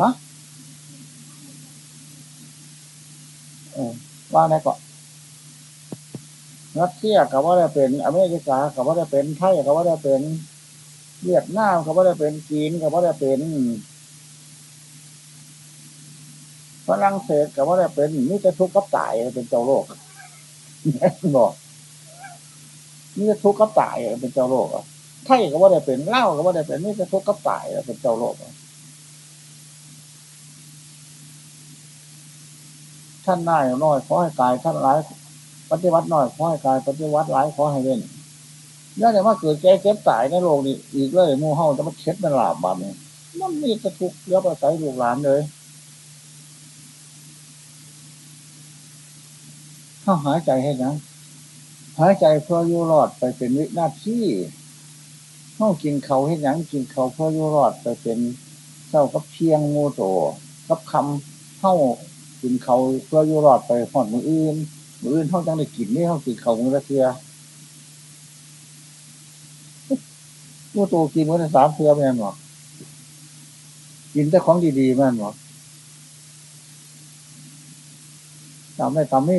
[SPEAKER 1] ฮะเออว่าไงก็รัสเซียกับว่าได้เป็นอเมริกากับว่าได้เป็นไทยกับว่าได้เป็นเวียดนามกับว่าได้เป็นจีนกับว่าได้เป็นฝรั่งเศสกับว่าได้เป็นนี่จะทุกข์กับตายเป็นเจ้าโลกบอกนี่จะทุกข์กับตายเป็นเจ้าโลกไทยก็ว่าได้เป็นเล่าวก็ว่าได้เป็นนี่จะทุกข์กับตายเป็นเจ้าโลกอะ ท่านนายน้อยขอให้กายท่านร้ายปฏิวัติน้อยขอให้กายปฏิวัติร้ายขอให้เว้นแล้วเนี่ยว่าเกิดแก่เก็บตายในโลกนี้อีกเลยมู่เฮาจะมาเช็ดมันหลาบบานี่มันมีจะทุกข์เยอะไปใส่ลูกหลานเลยเข้าหายใจให้นะหายใจเพื่ออยู่รอดไปเป็นวินาทีเข้ากินเขาให้ยังกินเขาเพื่ออยู่รอดไปเป็นเท่ากับเพียงงูโตกับคำเข้า กินเขาเพื่ออยู่รอดไปหอดมืออื่นมืออื่นเขาจังได้กินนี่เขากินเขามือละเทียงูโตกินมือสามเทียแม่นหรอกินแต่ของดีๆแม่นหรอตามไม่ตามไม่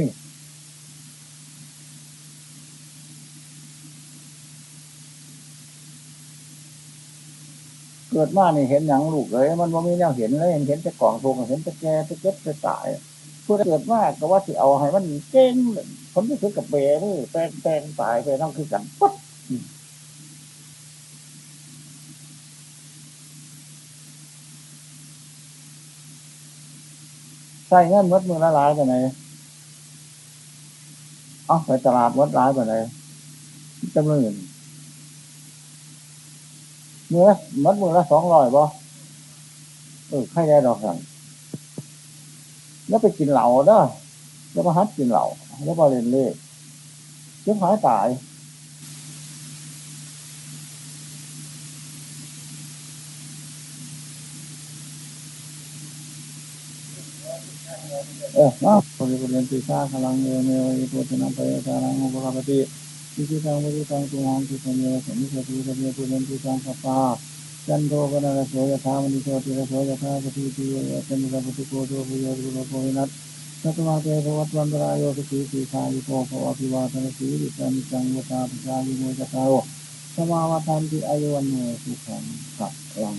[SPEAKER 1] เกิดมาเนี่เห็นหนังลูกเลยมันว่ามีแนวเห็นเลยเห็นเห็นแต่กล่องโทงเห็นแต่แก่แต่เจ็บแต่ตายพื่อเกิดมากก็ว่าที่เอาให้มันเก่งผมรู้สึกกับเบนี่แปลงแปลงตายไปต้องคือกันปั๊บใส่เงินมดมือละลายไปไหนเอาไปตลาดมดร้ายไปไหนจำนวนเงิน เมื่อมัดมือละสองร้อยบ่เออใครได้ดอกสั่งแล้วไปกินเหล่าเด้อแล้วมาฮัดกินเหล่าแล้วมาเล่นเล่เจ้าหายตายเออมาคนที่เป็นตีชาพลังเมวเมวพุทธนาไปสารังอุปการปฏิ วิจิตังวิจิตังตุหังตุสัญญาสมิสตุสัญญาปุเรนตุสังคปาจันโทปนารโสยธามณิโสติรโสยธาปฏิทิยะจันทปฏิโกโตปุโยตุโลโภวินัสสัตมาเตภวัตวันตรายโยสุขีสีขายุโภภวะพิวาทนสีริสามิจังวตาปิชาวิโมจตารโสมาวทันติอายุวันโนสุขังขับลัง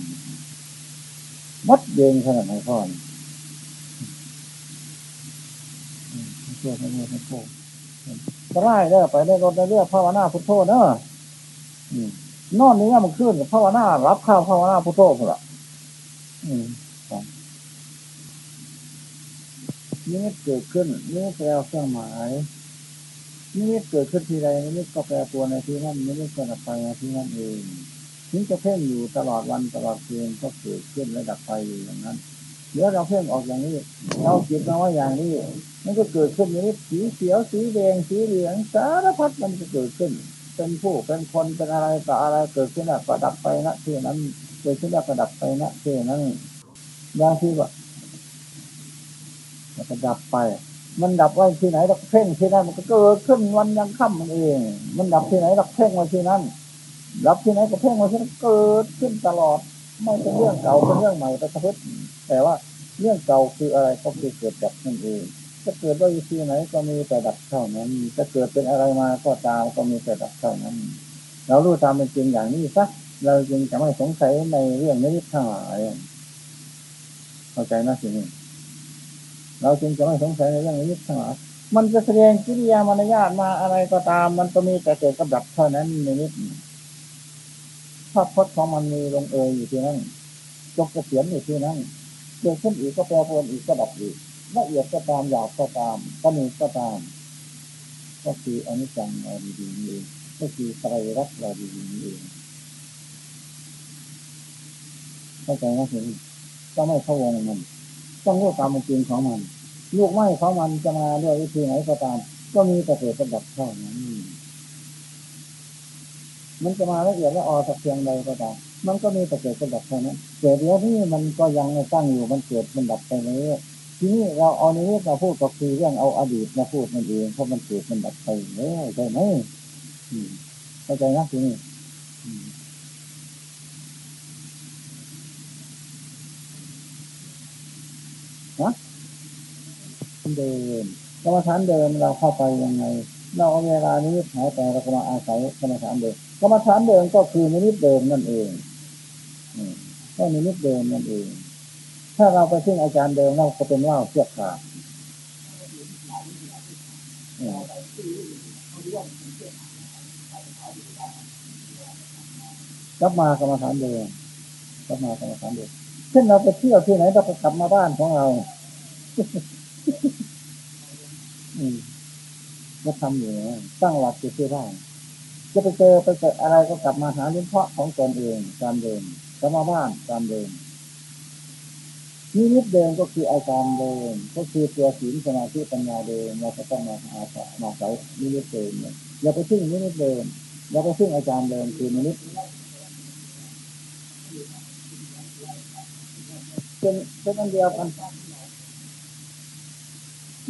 [SPEAKER 1] มัดเดงขนาดไหนพ่อนเชื่อพระโมทโก ธก็ได้เด้อไปได้รถได้เรือภาวนาพุทโธเนอะนอนนี้มันขึ้นภาวนารับข้าวภาวนาพุทโธพุ่นละอืมนี่เกิดขึ้นนี่แปลเครื่องหมายนี่เกิดขึ้นทีไรนี่ก็แปลตัวในที่นั้นนี่ก็ดับไปในที่นั้นเองถึงจะเพ่งอยู่ตลอดวันตลอดคืนก็เกิดขึ้นและดับไปอยู่อย่างนั้น เดี๋ยวเราเพ่งออกอย่างนี้ เราจิตเราว่าอย่างนี้ มันก็เกิดขึ้นนี้สีเขียวสีแดงสีเหลืองสารพัดมันจะเกิดขึ้น เป็นผู้เป็นคนเป็นอะไรต่ออะไรเกิดขึ้นแล้วก็ดับไปนะที่นั้นเกิดขึ้นแล้วก็ดับไปนะที่นั้นอย่างที่ว่ามันก็ดับไป มันดับไว้ที่ไหนเราเพ่งที่นั่นมันก็เกิดขึ้นวันยังค่ำมันเอง มันดับที่ไหนเราเพ่งไว้ที่นั่นดับที่ไหนก็เพ่งไว้ที่นั่นเกิดขึ้นตลอด ไม่เป็นเรื่องเก่าเป็นเรื่องใหม่ไปสักที แต่ว่าเรื่องเก่าคืออะไรก็คือเกิดดับนั่นเองจะเกิดด้วยวิธีไหนก็มีแต่ดับเท่านั้น จะเกิดเป็นอะไรมาก็ตามก็มีแต่ดับเท่านั้น เรารู้ตามเป็นจริงอย่างนี้สักเราจึงจะไม่สงสัยในเรื่องนิริทั้งหลายเข้าใจนะสินี่เราจึงจะไม่สงสัยในเรื่องนิริทั้งหลายมันจะแสดงกิริยามารยาทมาอะไรก็ตาม มันก็มีแต่เกิดกับดับเท่านั้นในนิดภาพพจน์ของมันมีลงเอยอยู่ที่นั่นจกเกษียณอยู่ที่นั่น เกิดขึ้นอีกก็แปรปรวนอีกก็ดับอีกละเอียดก็ตามหยาบก็ตามก็มีก็ตาม ก็คืออนิจจังเราดีๆนี่เองก็คือไตรลักษณ์เราดีๆนี่เองเข้าใจไหมถึงก็ไม่เข้าวงมัน ต้องรู้ตามเป็นจริงของมันลูกไม้ของมันจะมาด้วยวิธีไหนก็ตาม ก็มีแต่เกิดระดับเท่านั้นมันจะมาละเอียดและออสักเพียงใดก็ตาม มันก็มีแต่เกิดระดับเท่านั้นเกิดเดียวนี้มันก็ยังตั้งอยู่มันเกิดมันดับไปเลยทีนี้เราเอาในเรื่องมาพูดก็คือเรื่องเอาอดีตมาพูดนั่นเองเพราะมันเกิดมันดับไปแล้วใช่ไหมเข้าใจนะทีนี้นะเดินกรรมฐานเดิมเราเข้าไปยังไง เราเอาเวลานี้หายไปเราก็มาอาศัยกรรมฐานเดิมกรรมฐานเดิมก็คือนิดเดิมนั่นเอง ก็นิดเดิมนั่นเอง ถ้าเราไปซึ่งอาจารย์เดิมเราก็เป็นเล่าเชือขาดกลับมากรรมฐานเดิมกลับมากรรมฐานเดิมเช่นเราไปเที่ยวที่ไหนเราก็กลับมาบ้านของเราอืมก็ทำอยู่ตั้งหลักอยู่ที่บ้านจะไปเจอไปเจออะไรก็กลับมาหาลิ้นเพาะของตนเองการเดิน กลับมาบ้านการเดินนิมิตเดินก็คืออาการเดินก็คือตัวศีลสมาธิปัญญาเดินเราก็ต้องมาอาศัยมาใส่นิมิตเดินเนี่ยอย่าไปพึ่งนิมิตเดินอย่าไปพึ่งอาจารย์เดินคือนิมิตเป็นเป็นอันเดียวกัน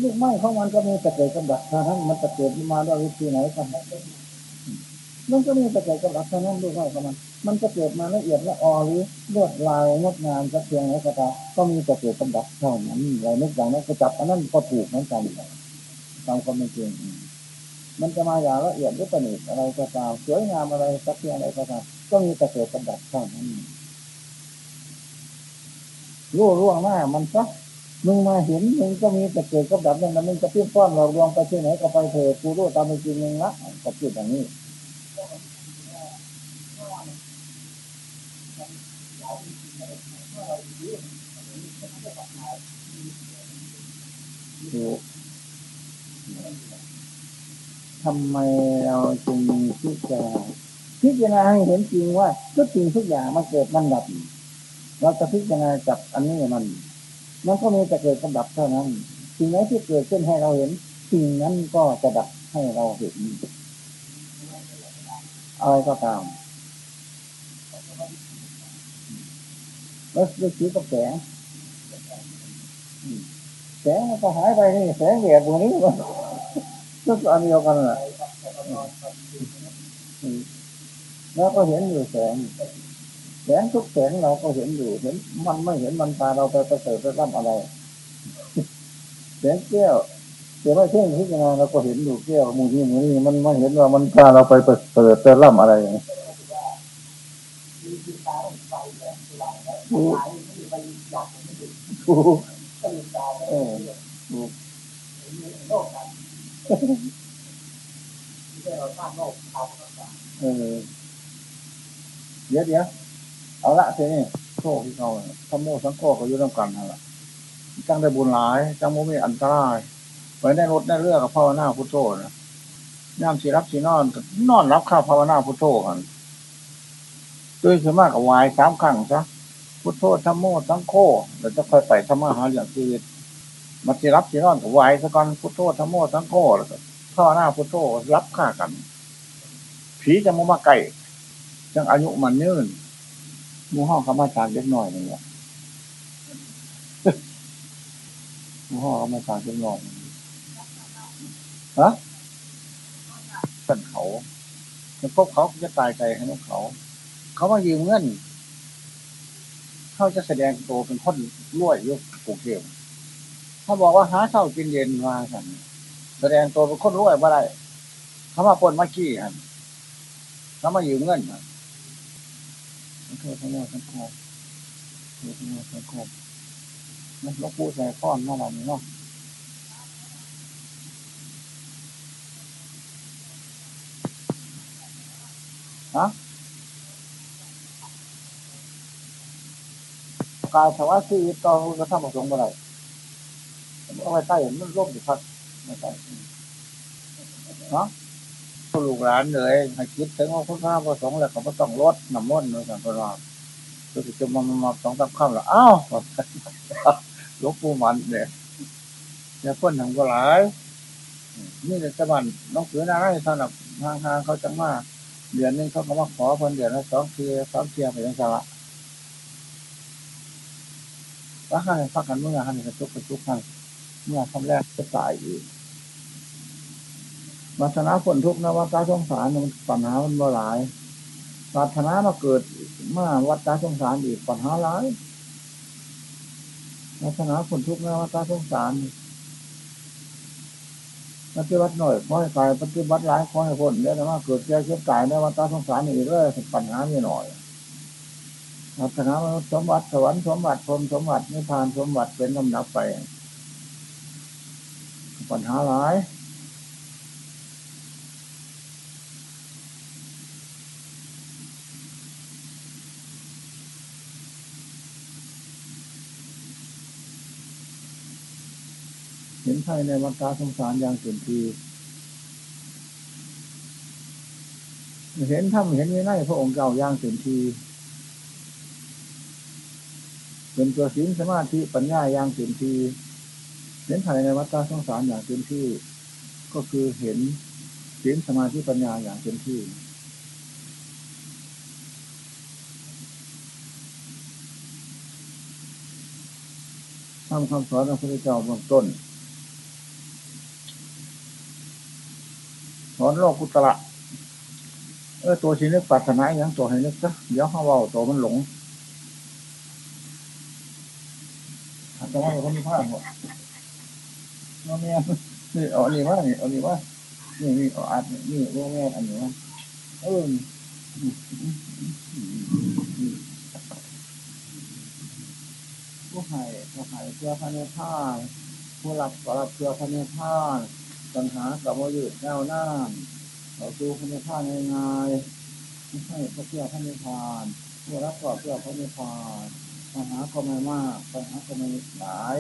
[SPEAKER 1] ลูกไม้ของมันก็มีตะเกียบกับดักท่านั้นมันตะเกียบมาด้วยวิธีไหนกัน มันก็มีตะเกียกับดักเท่านั้นลูกไม้ของมันมันจะเกิดมาละเอียดละออหรือลวดลายงดงามจะเพียงไหนก็ตามก็มีตะเกียกับดักเท่านั้นเรานึกอย่างนั้นก็จับอันนั้นก็ถูกเหมือนกันตามความเป็นจริงมันจะมาอย่างละเอียดหรือประณีตอะไรก็ตามสวยงามอะไรสักเพียงอะไรก็ตามก็มีตะเกียกับดักเท่านั้นรู้ร่วงหน้ามันซะมึงมาเห็นมึงก็มีแต่เกิดกับดับอย่างนั้นมึงจะพิ้นป้อนเรารวมไปที่ไหนก็ไปเถิดกูรู้ตามเป็นจริงมึงละก็พูดอย่างนี้ ทำไมเราจึงพิจารณาพิจารณาให้เห็นจริงว่าทุกสิ่งทุกอย่างมันเกิดมันดับ เราจะพิจารณาจับอันนี้มัน มันก็มีแต่เกิดกับดับเท่านั้นสิ่งไหนที่เกิดขึ้นให้เราเห็นสิ่งนั้นก็จะดับให้เราเห็นอะไรก็ตามแล้วดูสีกับแสง แสงมันก็หายไปนี่แสงแหวกตรงนี้มันก็อันเดียวกันแหละแล้วก็เห็นอยู่แสงแสงทุกแสงเราก็เห็นอยู่เห็น มันไม่เห็นมันตาเราไปประเสริฐไปร่ำอะไรแสงแก้วแต่ว่เช่นที่ยังไงเราก็เห็นอยู่แก้วมูที่มูนี่มันไม่เห็นว่ามันพาเราไปประเสริฐไปร่ำอะไรถูกถู เออถูกเออเดี๋ยวเดี๋ยวเอาละทีนี้โชคที่เขาทำโมสังโฆก็ยุ่งกันนั่นแหละจังได้บุญหลายจังโมมีอันตรายไว้ในรถในเรือกับภาวนาพุทโธนะย่ามสีรับสีนอนนอนรับข้าวภาวนาพุทโธกันด้วยส่วนมากกับวายสามครั้งซะ พุทโธธรรมโมสังโฆเดี๋ยวจะค่อยไปธรรมะหาเรื่องชีวิตมันจะรับที่นอนกับไหวซะก่อนพุทโธธรรมโมสังโฆแล้วก็ข้อหน้าพุทโธรับฆ่ากัน ผีจะมามาไก่จังอายุมันยืนหมูห้องเขามาจากเล็กน้อยนี่แหละมูห้องเขามาจากเล็กน้อยฮะเป็นเขาแล้วพวกเขาจะตายใจให้พวกเขา เขามายืมเงิน เขาจะแสดงตัวเป็นคนรวยยุคกรุงเทพเขาบอกว่าหาเช้ากินเย็นมาสันแสดงตัวเป็นคนรวยว่าไรเขามาปนมาขี้ฮันเขามายืมเงินนะเธอทั้งหมดทั้งครอบเธอทั้งหมดทั้งครอบนั่นลวงปู่ใส่ก้อนเมื่อวานนี้เนาะฮะ กายสวัสดิ์ต่อพระธรรมประสงค์อะไรเอาไว้ใต้มันร่มอยู่พักไม่ใช่เนาะลูกหลานเลยให้คิดถึงว่าพระธรรมประสงค์แล้วเขาก็ต้องลดน้ำมนต์ในการประหลาดคือจะมามาสองสามคำแล้วอ้าวหลวงปู่มันเนี่ยเนี่ยพ้นทางก็หลายนี่ในจังหวัดน้องเสือนาให้สำหรับทางทางเขาจังมาเดือนนึงเขาก็มาขอเพิ่นเดือนละสองเทียสามเทียไปยังสระ ว่าให้ฟักกันเมื่อให้กระตุกกระตุกให้เมื่อคำแรกจะตายอีกวาสนาผลทุกนะวัฏสงสารมันปัญหามันบ่หลายปรารถนามาเกิดมาวัฏสงสารอีกปัญหาหลายวาสนาผลทุกนะวัฏสงสารปฏิบัติหน่อยขอให้ตายปฏิบัติหลายขอให้พ้นเดี๋ยวแต่ว่าเกิดแก่เจ็บตายในวัฏสงสารอีกเรื่อยปัญหาไม่หน่อย ปรารถนามนุษย์สมบัติสวรรค์สมบัติพรมสมบัตินิพพานสมบัติเป็นลำดับไป ปัญหาหลายเห็นไพ่ในวัฏสงสารอย่างสุนทีเห็นถ้ำเห็นไม่ไพระองค์เจ้าย่างสุนที เป็นตัวศีลสมาธิปัญญาอย่างเต็มที่เห็นภายในวัฏสงสารอย่างเต็มที่ ก็คือเห็นศีลสมาธิปัญญาอย่างเต็มที่ทำคำสอนของพระเจ้าเบื้องต้น สอนโลกกุตระเออตัวชีนึกปรารถนาอย่างตัวให้นึกซะเดี๋ยวเขาเว่าตัวมันหลง แต่ว่าเขามีผ้าหมดน้องแม่นี่เอาอันนี้ว่านี่เอาอันนี้ว่านี่นี่เอาอัดนี่โรงแม่อันนี้ว่าเออผู้ให้ผู้ให้เพื่อพระเนพานผู้รับก็รับเพื่อพระเนพานปัญหากับว่ายืดแนวหน้าเราสู้พระเนพานง่ายๆไม่ใช่เพื่อพระเนพานผู้รับก็เพื่อพระเนพาน ปัญหาก็ไม่มากปัญหาก็ไม่หลาย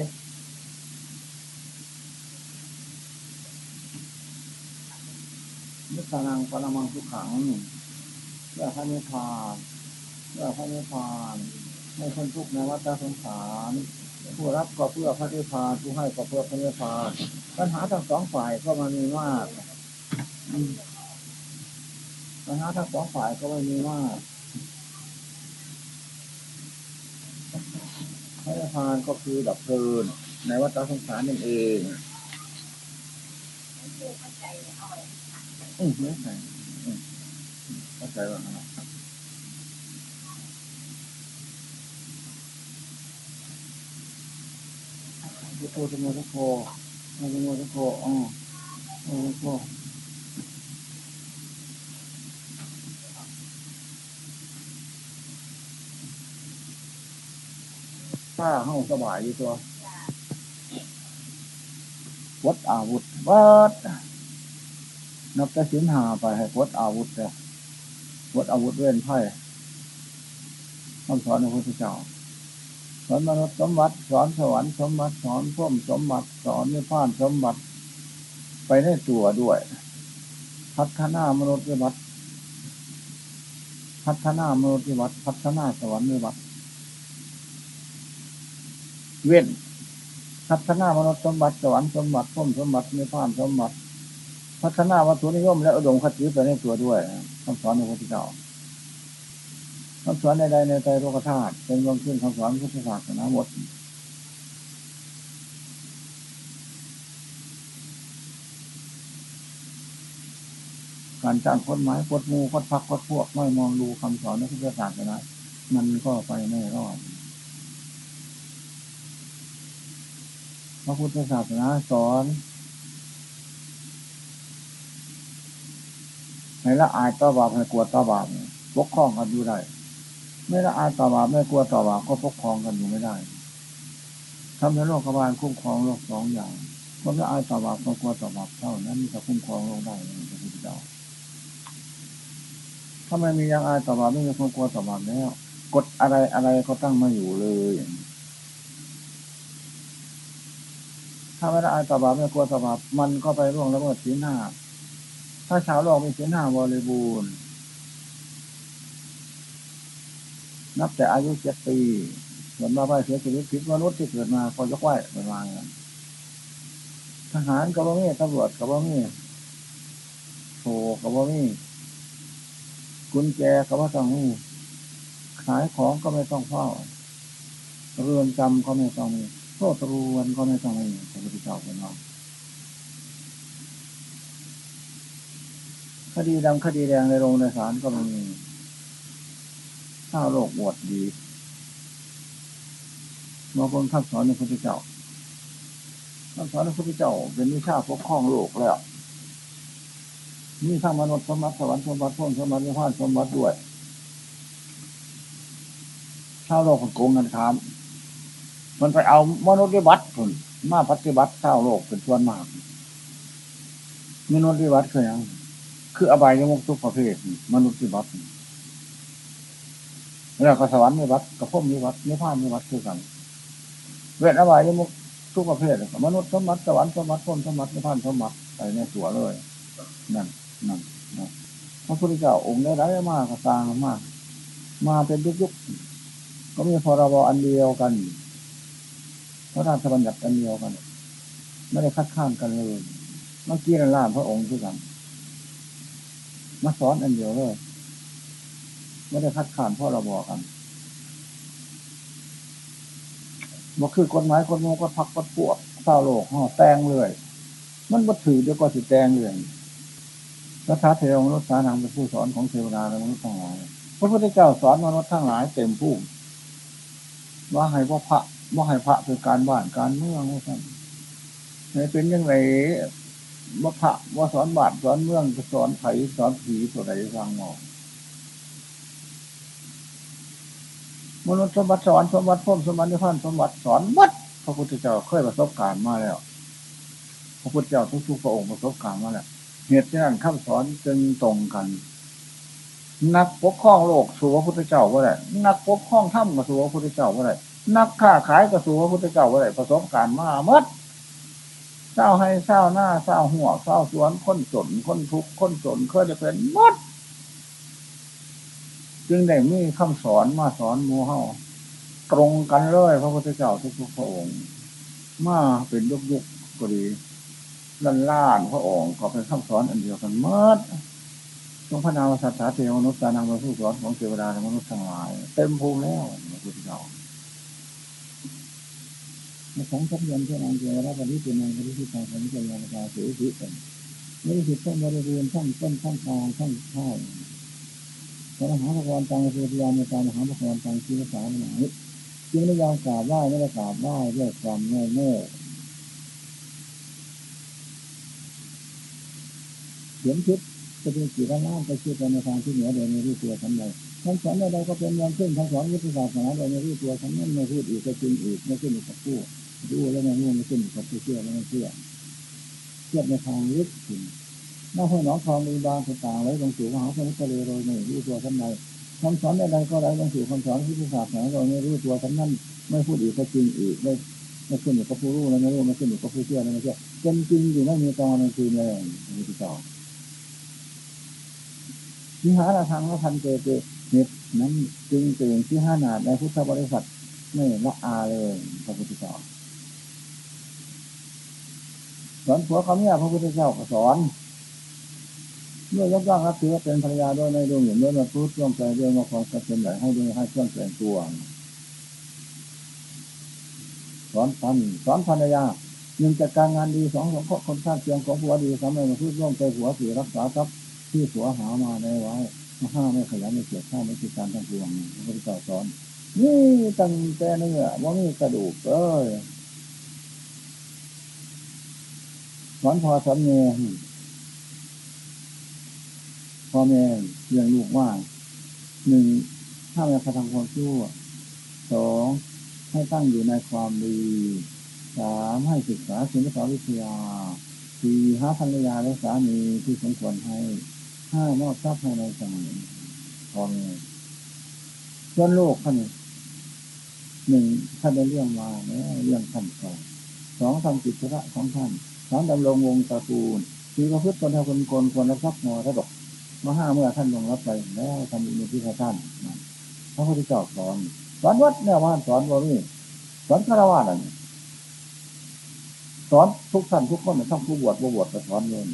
[SPEAKER 1] นิพพานังปรมังสุขังเพื่อพระนิพพานเพื่อพระนิพพานไม่คนทุกข์ในวัฏสงสารผู้รับก็เพื่อพระนิพพานผู้ให้ก็เพื่อพระนิพพานปัญหาทั้งสองฝ่ายก็มันมีมากปัญหาทั้งสองฝ่ายก็ไม่มีมาก ระนิพพานก็คือดับเพลินในวัฏสงสารนั่นเองอืมไม่ใช่อืมเข้าใจว่าพุทโธธรรมะโธธรรมะโธอ๋อธรรมะโธ ถ้าห้องสบายอยู่ตัววัดอาวุธวัดนับแต่สินหาไปให้วัดอาวุธแต่วัดอาวุธเว้นไพ่คำสอนของพระพุทธเจ้าสอนมนุษย์สมบัติสอนสวรรค์สมบัติสอนพุ่มสมบัติสอนนิพพานสมบัติ ไปในตัวด้วย พัฒนามนุษย์วิบัติพัฒนามนุษย์วิบัติพัฒนาสวรรค์วิบัติ เว้นพัฒนามนุษย์สมบัติสวรรค์สมบัติพุ่มสมบัตินิพพานสมบัติ พัฒนาวัตถุนิยม และอุดมคติไปในตัวด้วยคำสอนของพระพุทธเจ้าคำสอนใดๆในใจโลกธาตุเป็นรวมขึ้นคำสอนพุทธศาสนาหมดการจ้างคนไม้กดหมูกดพักกดพวก ไม่มองดูคำสอนในพุทธศาสนา มันก็ไปไม่รอด ระพุทธศาสนาสอนให้ละอายต่อบาปให้กลัวต่อบาปปกครองกันอยู่ได้ไม่ละอายต่อบาปไม่กลัวต่อบาปก็ปกครองกันอยู่ไม่ได้ทำในโลกบาลคุ้มครองโลกสองอย่างคนละอายต่อบาปก็กลัวต่อบาปเท่านั้นจะคุ้มครองโลกได้พระพุทธเจ้าถ้าไม่มียังอายต่อบาปไม่มีความกลัวต่อบาปแล้วกฎอะไรอะไรก็ตั้งมาอยู่เลย ถ้าไม่ละอายต่อบาปไม่กลัวต่อบาปมันก็ไปร่วงละเมิดศีลห้าถ้าชาวโลกมีศีลห้าบริบูรณ์นับแต่อายุเจ็ดปีเหมือนมาไปเสียชีวิตผิดมนุษย์ที่เกิดมาก็ยกไหวประมาณนั้นทหารกับว่ามีตำรวจกับว่ามีโถกับว่ามีกุญแจกับว่าต้องมีขายของก็ไม่ต้องเฝ้า เรือนจำก็ไม่ต้องมี โทษรวนก็ไม่ต้องมีพระพุทธเจ้าเป็นน้องคดีดำคดีแดงในโรงในศาลก็ไมมีข้าวโลกบวดดีมาคนข้าสอนในพระพุทธเจ้าข้าสอนในพระพุทธเจ้า เป็นวิชาปกครองโลกแล้วมีทั้งมนุษย์สมบัติสวรรค์สมบัติพุ่มสมบัตินิพพานสมบัติด้วยข้าวโลกคนโกงเงินค้าม มันไปเอามนุษย์วิบัติผลมาปฏิบัติข้าโลกเป็นส่วนมากมนุษย์วิบัติคือยังคืออบายยมุกทุกประเภทมนุษย์วิบัติแล้วก็สวรรค์วิบัติกับพุ่มวิบัตินิพพานวิบัติคือกันเวทอบายยมุกทุกประเภทมนุษย์สมบัติสวรรค์สมบัติพุ่มสมบัตินิพพานสมบัติไปในตัวเลย นั่นนั่นนั่นพระพุทธเจ้าองค์ได้ไรมากก็ตางมาก มาเป็นยุคยุคก็มีพรบอันเดียวกัน พระราชบัญญัติอันเดียวกัน ไม่ได้คัดค้านกันเลยเมื่อกี้นั่นล่าพระองค์ด้วยกันมาสอนอันเดียวเลยไม่ได้คัดค้านเพราะเราบอกกันบอกคือกฎหมายกฎโมก็พักกฎพวกเศร้าโลกห่อแตงเลย มันบ่ถือเดี๋ยวก็สิแตงเลยระธาเทวมนุษย์สานังเป็นผู้สอนของเทวดาและมนุษย์ทั้งหลายพระพุทธเจ้าสอนมนุษย์ทั้งหลายเต็มผู้ว่าให้ว่าพระ ว่ให้พระเป็นการบ้านการเมืองว่าสั่นให้เป็นยังไงว่าพระว่าสอนบาทสอนเมืองสอนไผ่สอนผีตัวใดฟังหมอมนุษย์สมบัติสอนสมบัติพ่มสมบัตินิพพานสมบัติสอนวัดพระพุทธเจ้าเคยประสบการณ์มาแล้ว พระพุทธเจ้าทุกๆพระองค์ประสบการณ์มาแล้วเหตุฉะนั้นคำสอนจึงตรงกัน นักปกครองโลกสู่พระพุทธเจ้าว่าไรนักปกครองถ้ำมาสู่พระพุทธเจ้าว่าไร นักค้าขายกระสูพระพุทธเจ้าว่าไรประสบการณ์มาเมื่อเศร้าให้เศร้าหน้าเศร้าหัวเศร้าสวนคนจนคนทุกข์คนจนเคยจะเป็นมดจึงได้มีคำสอนมาสอนมูเฮาตรงกันเลยพระพุทธเจ้าทุกๆพระองค์ มาเป็นยุคยุคก็ดีล้านล้านพระองค์ก็เป็นคำสอนอันเดียวกันเมื่อทรงพระนามสัตถาเทวมนุษย์ตานางเป็นผู้สอนของเทวดาและมนุษย์ทั้งหลาย เต็มภูมิแล้วพระพุทธเจ้า ของทัพยนต์ที่นางเทวราชนิเป็นนางที่ที่ทางของเทวดาเสียชีวิตกันไม่ได้ผิดทั้งบริเวณทั้งต้นทั้งกลางทั้งท้ายพระมหาพระกรตังเทวดานในการมหาพระกรตังชีวสารหมายจึงไม่ยอมกราบไหว้ไม่ได้กราบไหว้ด้วยความโง่โง่เขียนคิดจะเป็นกี่ล้านล้านไปคิดไปในทางที่เหนือโดยไม่รู้ตัวทั้งใดทั้งสอนใดก็เป็นยังขึ้นทั้งสอนวิทยาศาสตร์ขนาดโดยไม่รู้ตัวทั้งนั้นไม่พูดอีกก็จริงอีกไม่ขึ้นอีกกับผู้ รู้แล้วไม่รู้ไม่ขึ้นกับเชื่อแล้วไม่เชื่อเชื่อในทางลึกถึงหน้าห้องน้องทองมีบางต่างๆไว้ลงสู่มหาสมุทรทะเลโดยไม่รู้ตัวทั้งใดคำสอนใดก็ไร้ลงสู่คำสอนวิทยาศาสนาโดยไม่รู้ตัวทั้งนั้นไม่พูดอีกก็จริงอีกไม่ไม่ขึ้นอยู่กับผู้รู้แล้วไม่รู้ไม่ขึ้นอยู่กับผู้เชื่อแล้วไม่เชื่อเป็นจริงอยู่ไม่มีตอนกลางคืนเลยมีที่ต่อที่หาละทางละพันเจเจเหตุนั้นจึงเตือนที่ห้านาดในพุทธบริษัทไม่ละอาเลยพระพุทธเจ้า สอนผัวเขาเนี่ยพระพุทธเจ้าก็สอนเมื่อยกย่องรับถือว่าเป็นภรรยาด้วยในดวงหญิงด้วยมาพูดร่วมใจด้วยมาความสัเป็นใหญ่ให้ด้วยให้เครื่องแต่งตัวสอนพันสอนภรรยาหนึ่งจัดการงานดีสองสองคนข้างเคียงของผัวดีสามไม่มาพูดร่วมใจผัวสี่รักษาทรัพย์ที่ผัวหามาได้ไว้ห้าไม่ขยันไม่เกียจข้าไม่ติดการทั้งปวงพระพุทธเจ้าสอน นี่ตั้งแต่เนื้อว่ามีกระดูกเอ้ย สอนพอสอนเมยพ่อแม่เลี้ยงลูกว่าหนึ่งถ้าม่กระทำความชั่วสองให้ตั้งอยู่ในความดีสามให้ศึกษาศิลปวิทยาสี่หาภรรยาและสามีที่สมควรให้ห้ามอบทรัพย์ให้ในสมัยพ่อแม่ส่วนโลกท่านหนึ่งท่านได้เรื่องมาเนี่ยเรื่องท่านสองสองทำกิจระของท่าน สามดำรงวงตระกูลสี่ประพฤติตนทำคนกนควรรับทรัพย์มรดกมาห้าเมื่อท่านลงรับไปแล้วทำมีที่ท่านพระพุทธเจ้าสอนสอนวัดเนี่ยว่าสอนว่านี่สอนฆราวาสอะไรสอนทุกท่านทุกคนทั้งผู้บวชผู้บวชก็สอนเลย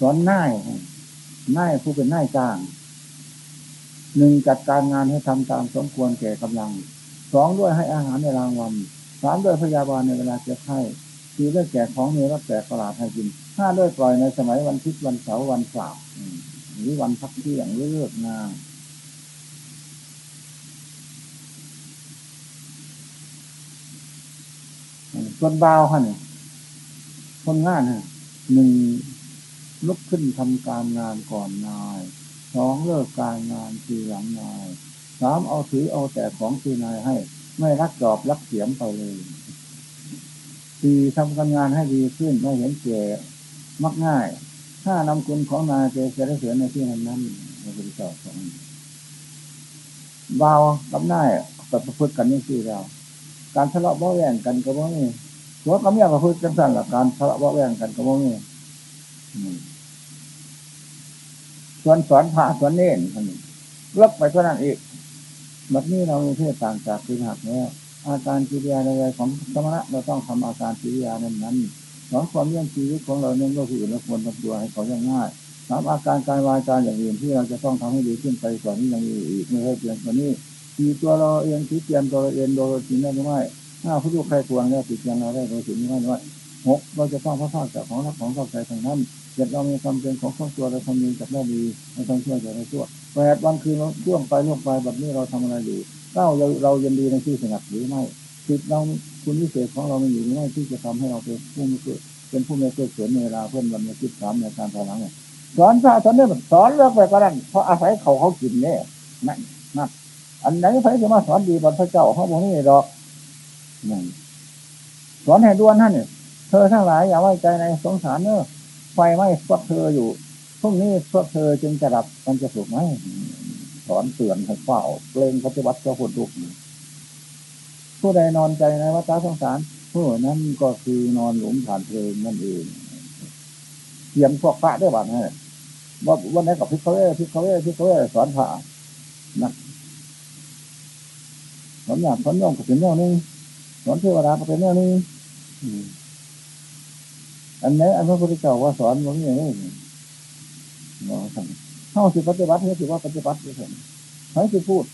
[SPEAKER 1] สอนน่ายน่ายผู้เป็นน่ายจ้าง หนึ่งจัดการงานให้ทำตามสมควรแก่กำลังสองด้วยให้อาหารในรางวัลสามด้วยพยาบาลในเวลาเจ็บไข้สี่ด้วยแก่ของเนื้อรับแก่ตลาดให้กินห้าด้วยปล่อยในสมัยวันพุธวันเสาร์วันเสาร์หรือวันพักเที่ยงหรือเลิกงานส่วนเบาฮะเนี่ยคนงานฮะหนึ่งลุกขึ้นทำการงานก่อนนาย สองเลิกการงานทีหลังนายสามเอาถือเอาแต่ของทีนายให้ ไม่รักจอบรักเสียมไปเลยสี่ทำการงานให้ดีขึ้นไม่เห็นเก่มักง่าย ถ้านำคุณของนายจะจะได้เสียในที่นั้นนั้นพระพุทธเจ้าสอนเบากับนายกับประพฤติกันนี่คือเรา การทะเลาะเบาแย่งกันก็บ่มีหัวกับเมียประพฤติกันสั่นละการทะเลาะเบาแย่งกันก็บ่มี ส่วนสอนพระสอนเน้นท่านเลิกไปเท่านั้นอีกแบบนี้เรามีเพศต่างจากคือหักแล้วอาการกิริยาในของสมณะเราต้องทำอาการกิริยานั้นนั้นสอนความเรื่องชีวิตของเราเนี่ยก็คือเราควรทำตัวให้เขาอย่างง่ายทำอาการการวาจาอย่างอื่นที่เราจะต้องทำให้ดีขึ้นไปกว่านี้ยังมีอีกไม่ใช่เพียงตัวนี้ทีตัวเราเองที่เตรียมตัวเราเองโดยสิ่งนั้นหรือไม่ถ้าผู้ดูใครควรแล้วติดเตียงเราได้โดยสิ่งนี้ไม่ด้วยหกเราจะต้องพระภาจากของรักของเข้าใจทางนั้น เจ็ดเรามีความเป็นของครอบครัวเราทำดีจากได้ดีเราต้องช่วยจากในชั่วแปดวันคืนเราช่วงไปล่วงไปแบบนี้เราทำอะไรอยู่เก้าเราเรายินดีในที่สงัดหรือไม่สิบเราคุณวิเศษของเราไม่อยู่หรือไม่ที่จะทำให้เราเป็นผู้มีเกิดเป็นผู้มีเกิดเกิดในเวลาเพื่อนวันในคิดสามในการภายหลังสอนพระสอนเนี่ยสอนเลิกไปก็ได้เพราะอาศัยเขาเขากินเนี่ยนั่นนั่นอันไหนใครจะมาสอนดีบนพระเจ้าเขาบอกนี่หรอกนั่นสอนให้ด้วนท่านเนี่ยเธอทั้งหลายอย่าไว้ใจในสงสารเนอะ ไฟไหม้พวกเธออยู่พรุ่งนี้พวกเธอจึงจะดับมันจะสุกไหมสอนเตือนให้เฝ้าเกรงปฏิบัติเจ้าคนทุกผู้ใดนอนใจในวัฏสงสารผู้นั้นก็คือนอนหลุมผ่านเพลงนั่นเองเขียนพวกพระได้บ้างฮะว่าวันไหนกับพิเขาเอ้พิเขาเอ้พิเขาเอ้สอนพระนะสอนอย่างสอนย่อมก็เป็นเรื่องนึงสอนเทวดาก็เป็นเรื่องนึง อันนี้อันพระพุทธเจ้าว่าสอนว่าอย่างนี้บอกสั่งเข้าสิปฏิบัติให้สิว่าปฏิบัติด้วยกันให้สิพูด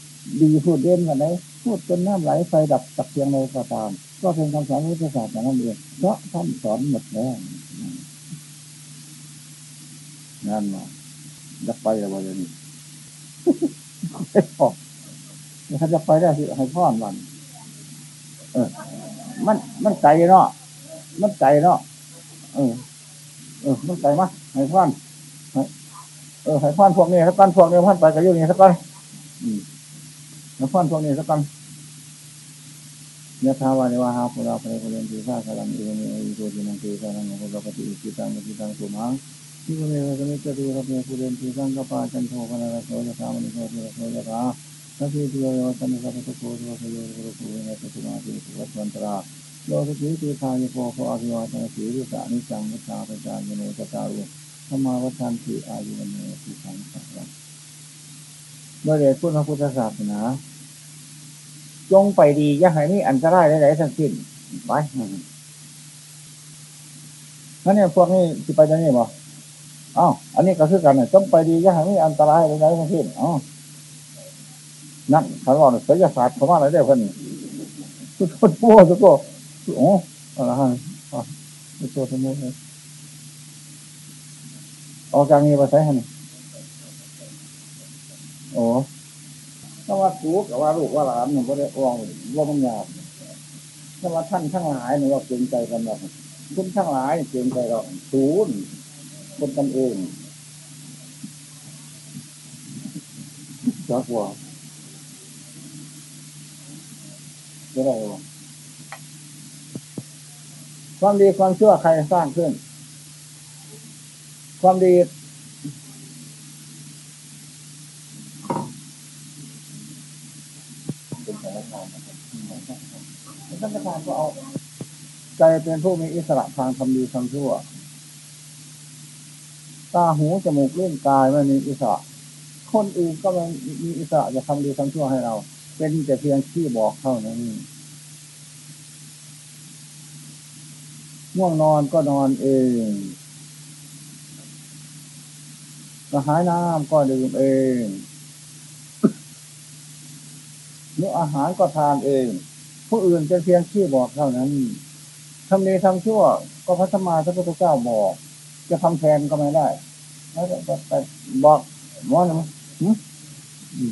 [SPEAKER 1] ดีพูดเด่นกันไหนพูดจนน้ำไหลไฟดับตักเพียงในกระตาม ก็เป็นคำสอนวิทยาศาสตร์อย่างนั้นเองเพราะท่านสอนหมดแล้วนั่นมาจะไปอะไรอย่างนี้ไม่พอถ้าจะไปได้สิให้พ่อนมันเออ มันมันไกลเนาะมันไกลเนาะ เออ เออมันไกลมั้ยให้พ่อนเออให้พ่อนพวกนี้สักกันพวกนี้พ่อนไปกับยุ่งนี้สักกันให้พ่อนพวกนี้สักกันยะถาวานิวาหาปุราภริปุเรนติสาคลังเอเมอิโกจินังเกสานังโมกปฏิอิจิตังอิจิตังสุมังที่วันนี้เราจะไม่จะดูรับเนปุเรนติสังกปาจันโทปนาระโสยะธามณิโสติระโสยะธาสัพพิติโยสันนิสัพพะโกสุภะโยรุภูเนตุสุมาติสุวัตวันตรา โลสติติทานิโกโคอภิวาทนาสีริสานิจังมุชาปจายโนจตารุธรรมาวัฏานติอายุวันโนสุขังสังวรเมื่อเรียนพุทธพุทธศาสนา จงไปดีอย่าให้มีอันตรายใดๆทั้งสิ้นไปนั่นเนี่ยพวกนี้สิไปจะนี่บ่อ้าวอันนี้ก็คือกันเนี่ยจงไปดีอย่าให้มีอันตรายใดๆทั้งสิ้นอ๋อนั่นขันว่าศิลศาสตร์เขาว่าอะไรได้เพิ่นทุกคนพูดทุกคน โอ้อะไรฮะอ๋อทุกคนทุกคนออกจากนี้ไปใช้หันโอ้ถ้าว่าสูกับว่าลูกว่าหลานเนี่ยก็ได้อ้องว่ามันยากถ้าว่าท่านทั้งหลายเนี่ยว่าเกรงใจกันแบบคุณทั้งหลายเกรงใจเราศูนย์คนกันเองจักว่าจะได้บ่ ความดีความชั่วใครสร้างขึ้น ความดี เป็นสารามนะครับท่านประธานก็เอาใจเป็นผู้มีอิสระทางทำดีทำชั่ว ตาหูจมูกเล่นกายไม่มีอิสระ คนอื่นก็ไม่มีอิสระจะทำดีทำชั่วให้เรา เป็นแต่เพียงที่บอกเท่านั้น ง่วงนอนก็นอนเองกระหายน้ำก็ดื่มเองเนื้ออาหารก็ทานเอง ผู้อื่นเป็นเพียงที่บอกเท่านั้นทำดีทำชั่ว ก็พระสมมาพระพุทธเจ้าบอก จะทำแทนก็ไม่ได้แล้วจะไปบอกมอนะมั้ย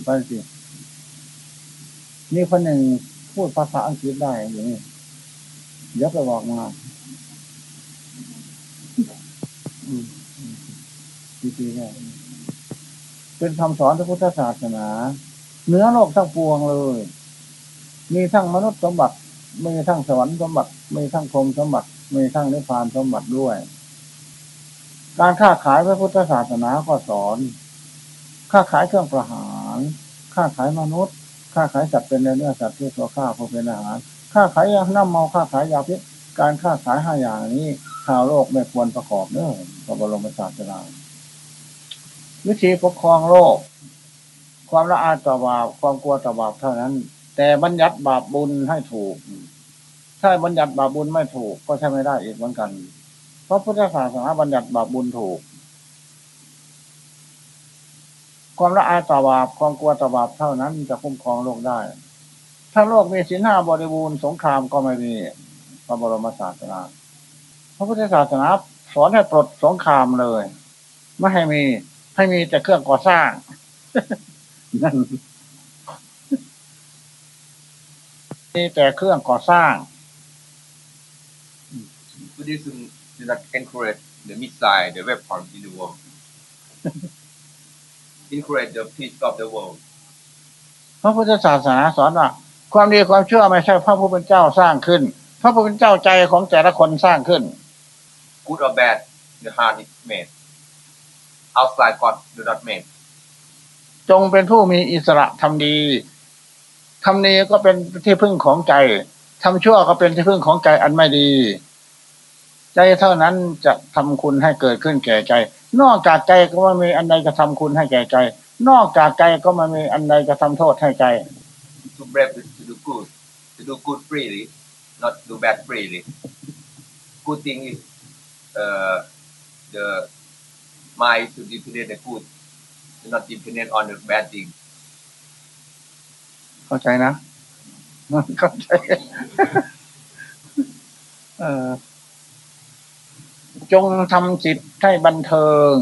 [SPEAKER 1] ไปสิมีคนหนึ่งพูดภาษาอังกฤษได้อย่างนี้เดี๋ยวไปบอกมา อืมดีๆได้เป็นคำสอนพระพุทธศาสนาเนื้อโลกทั้งปวงเลย มีทั้งมนุษย์สมบัติมีทั้งสวรรค์สมบัติมีทั้งพรหมสมบัติมีทั้งนิพพานสมบัติด้วย การค้าขายพระพุทธศาสนาก็สอน ค้าขายเครื่องประหาร ค้าขายมนุษย์ ค้าขายสัตว์เป็นเนื้อสัตว์ที่ตัวข้าผู้เป็นอาหาร ค้าขายยาน้ำเมาค้าขายยาพิษการค้าขายห้าอย่างนี้ ชาวโลกไม่ควรประกอบเนื้อพระบรมศาสดาวิธีปกครองโลก ความละอายต่อบาปความกลัวต่อบาปเท่านั้น แต่บัญญัติบาปบุญให้ถูก ถ้าบัญญัติบาปบุญไม่ถูกก็ใช่ไม่ได้อีกเหมือนกัน เพราะพุทธศาสนาบัญญัติบาปบุญถูก ความละอายต่อบาปความกลัวต่อบาปเท่านั้นจะคุ้มครองโลกได้ ถ้าโลกมีศีลห้าบริบูรณ์สงครามก็ไม่มีพระบรมศาสนาพ ระพุทธศาสนาสอนให้ปลดสงครามเลย ไม่ให้มี ให้มีแต่เครื่องก่อสร้างนั่นมีแต่เครื่องก่อสร้าง
[SPEAKER 3] Buddhism do not encourage the missile, the weapons in the world. encourage the peace of the world.
[SPEAKER 1] พระพุทธศาสนาสอนว่าความดีความเชื่อไม่ใช่พระผู้เป็นเจ้าสร้างขึ้น พระผู้เป็นเจ้าใจของแต่ละคนสร้างขึ้น
[SPEAKER 3] Good or bad, the heart is made. Outside God do not make.
[SPEAKER 1] จงเป็นผู้มีอิสระทำดีทำดีก็เป็นที่พึ่งของใจทำชั่วก็เป็นที่พึ่งของใจอันไม่ดี ใจเท่านั้นจะทำคุณให้เกิดขึ้นแก่ใจ นอกจากใจก็ไม่มีอันใดจะทำคุณให้แก่ใจ นอกจากใจก็ไม่มีอันใดจะทำโทษให้ใจ
[SPEAKER 3] To brave is to do good. To do good freely, not do bad freely. Good thing is uh, the mind to depend the good, not depend on the bad thing.
[SPEAKER 1] เข้าใจนะเข้าใจเออจงทำจิตให้บันเทิง